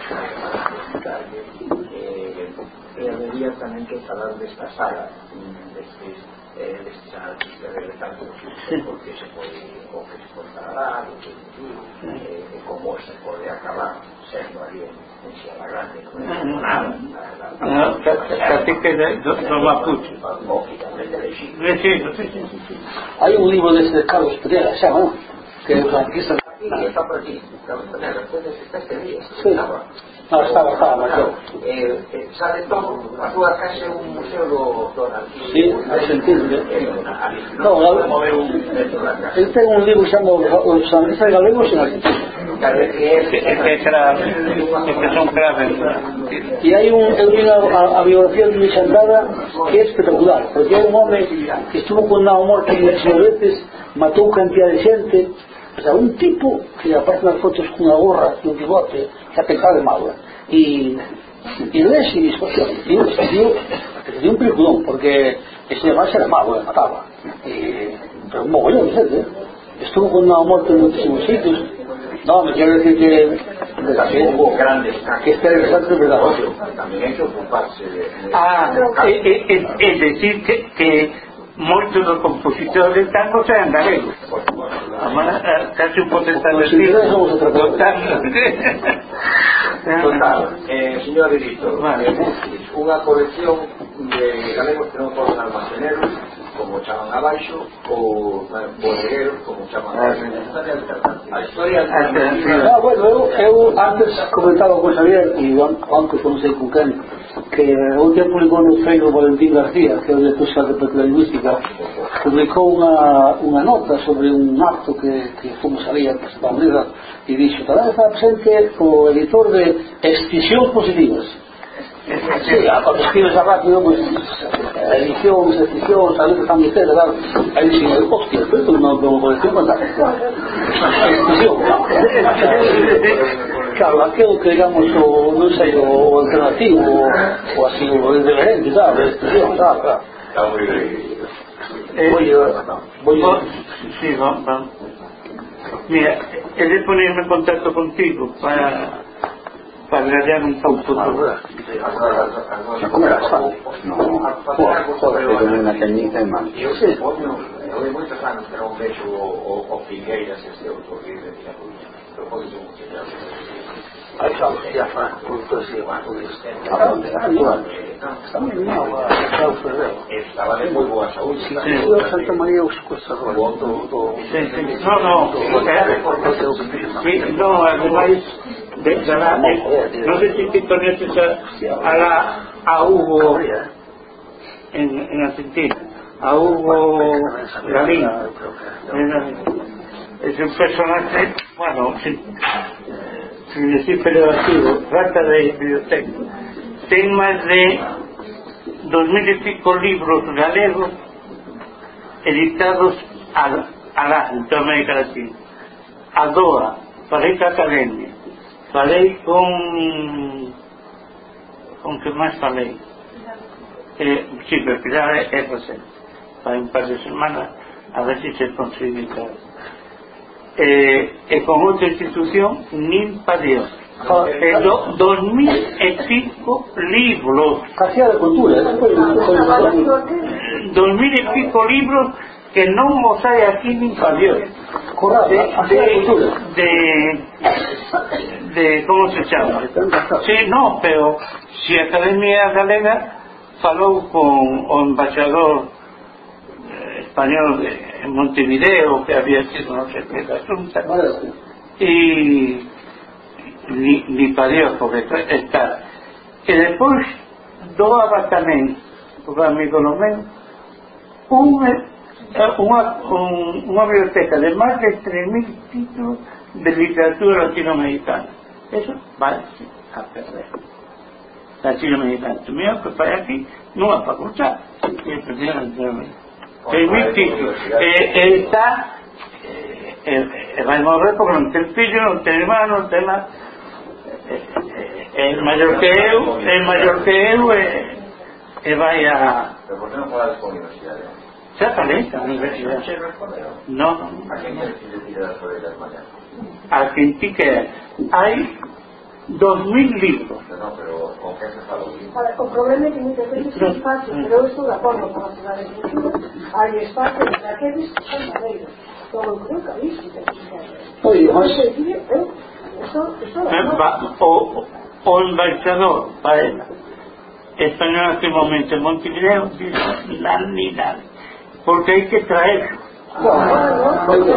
eh, habería tamén que falar desta saga destes eh, destes Sí. porque se pode o que se pode falar o que eh, e como se pode acabar sendo ali en, en Sierra Grande non é nada ca- ca- cacique do, Mapuche lógicamente hai un libro deste de Carlos Pereira xa, non? que é o Mire, está por aquí, estamos falando, entonces está este día, sí. estaba. No, estaba, estaba, claro. Eh, eh, sabe todo, a súa casa é un museo do, do anarquismo. Sí, argentino, eh? No, eu, eu tengo un libro chamado Os anarquistas galegos en Argentina. Ese era impresión grave. E hai un, eu vi a, a, a biografía de Luis Andrada que é espectacular, porque é un home que estuvo con unha morte muchas veces, matou cantidad de xente, o sea, un tipo que aparece nas fotos cunha gorra e un bigote, que a pensar de malo, e e lees hostia, tío, este tío, tío un peliculón, porque ese además era malo, eh, mataba, e, pero un mogollón de gente, eh. estuvo condenado a morte en muchísimos sitios, no, me quiero decir que, que, hubo grandes que este interesante es verdad. tamén hai que ocuparse de, Ah, é, é, é, é decir que, moito dos compositor de tango xa en galego casi un potencial do tango total eh, señor Dirito vale. eh, eh unha colección eh, de galegos que non poden almaceneros como chaman abaixo ou bodegueros como chaman abaixo. a historia ah, bueno, eu, eu antes comentaba con Xavier e aunque non sei con quen que un día publicou no Facebook Valentín García, que é o depuxa de Petrolingüística, publicou unha, unha nota sobre un acto que, que fomos ali a Estados Unidos e dixo, tamén está presente o editor de Excisións Positivas. Sí, ah, cuando escribes a rápido, pues, edicións, excisiones, a veces tan misterio, tal. Ahí dicen, hostia, pero non me vou poder contar. Excisión, claro, aquilo que digamos o, non sei, o alternativo o así, o irreverente, sabe? Sabe? Está moi eh, Voy a... Voy a... Oh, sí, vamos, vamos. Mira, he de ponerme en contacto contigo para para hallar un poco. ¿Se come la sal? No, joder, que tomé una cañita e mal. Eu sei, eu dei moitos anos que non vexo o, o, o Figueiras este outro que de Tiracuña. Eu podo ser un Això ja fa puntuació, Estaba de muy boa saúde. Sí, sí. Santa María os o do, do... Sí, sí. No, no. Sí, no, ademais, de, de la, de, no sé si te conoces a, a, la, a Hugo en, en Argentina, a Hugo Galín. Es un personaje, bueno, sí municipio evasivo, trata de biblioteca. Ten máis de dos mil e pico libros galegos editados al, al Alto América Latina. A DOA, falei ca Academia, falei con... con que máis falei? Eh, sí, pero Pilar é, é recente. Fai un par de semanas, a ver se se consigue claro eh, e con outra institución nin pa Dios ah, e eh, eh, do, 2005 libros. Casía de Cultura ¿eh? 2005 libros que non os hai aquí nin pa ah, Dios. Ah, de, de, de, de como se chama sí, no, pero si a Academia Galega falou con o embaixador español en Montevideo que había sido no sé qué da Xunta y ni, ni pa Dios porque está e despois doaba tamén o amigo no meu un unha, un, unha biblioteca de máis de 3.000 títulos de literatura latinoamericana. Eso vai a perder. Latinoamericana. Tu mira que fai aquí nunha facultad. Que perder latinoamericana. Quindi eh, E está vai morrer porque non ten fillo, non ten irmán, non ten nada é maior que eu, é maior que eu e, e vai a... Pero por que non con universidade? Xa falei, a universidade. Non. A quen lle pidas por ellas mañá? A quen ti que hai dos mil libros. No, pero ¿con qué se favorece? Para, con que de veces de espacio, pero esto de acordo con a cidade de cultura, hai espacio de aqueles que son madeiros. Todo creo que aí se ten que ¿eh? ¿Eh? o, o embaixador Paella, español en este momento en Montevideo unanimidad porque hay que traer.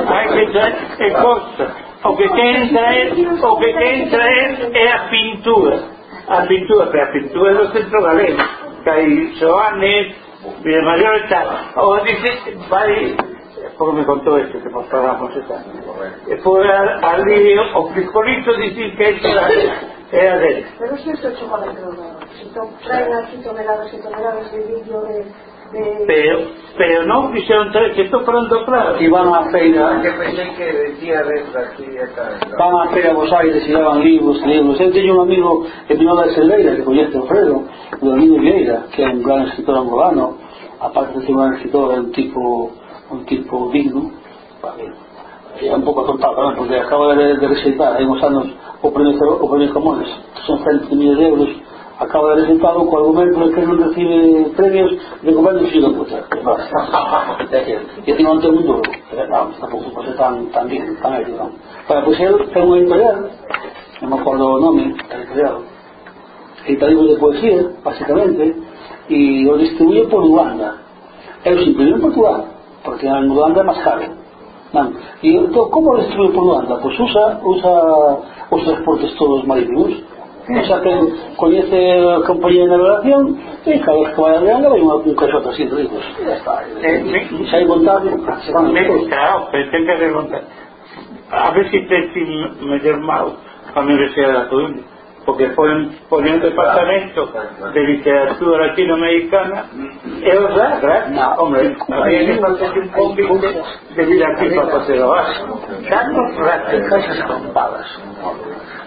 Hay que traer cosas. O que ten traer, o que ten traer é a pintura. A pintura, pero a pintura do centro galego. Que hai Xoanes, Villamayor e tal. O dice, vai, porque me contou isto que nos pagamos esta. E foi ali o frijolito dicir que isto era, era dele. Pero si esto é chocolate, non Si Se traen aquí toneladas e toneladas de vídeo de... Pero, pero non fixeron tres, que esto fueron dos claros. Y van a hacer a... Van a feira a Buenos Aires y daban libros, libros. eu tenía un amigo que vino de Selveira que coñece o Fredo Alfredo, Leonido Vieira, que é un gran escritor angolano, aparte de ser un gran escritor, é un tipo, un tipo digno. Era un pouco atontado, porque acaba de, de recitar, hai uns anos o premio, o premio Comunes, son frente de millones de euros, acaba de resultado co argumento de que non recibe premios de goberno xida puta e ti non te un duro non, tampouco pode tan tan bien tan ético non para pois el ten un editorial non me acordo o nome editorial editorial de poesía basicamente e o distribuye por Uganda Eu se imprimiu en Portugal porque en Uganda é máis caro non. e entón, como o distribuye por Uganda? pois pues usa, usa os transportes todos marítimos Ella ten, coñece a compañía de navegación e cada vez que vai a Leandra vai unha caixota así de ricos. Xa hai vontade, se van Claro, pero ten que haber. A ver se te si mellor mal a Universidade da Coruña porque foi, un foi un departamento de literatura latinoamericana é o da, no, hombre había que facer un convite de vir aquí para facer o asco xa non practica esas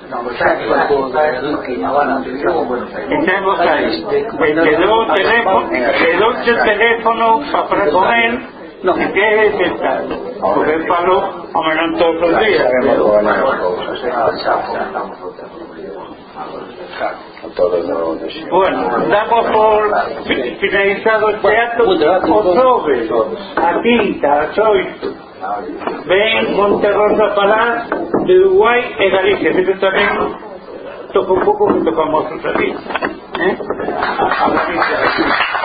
No, o Tenemos ahí. Quedó un teléfono, quedó teléfono para. No. Es esta? Porque el palo comerán todos los días. Bueno, damos por finalizado este acto. Os a Tinta, a Ven, Monte Rosa Palaz, de Uruguay es Galicia. Siempre también toca un poco que tocamos otra vez. ¿Eh? A, a Galicia.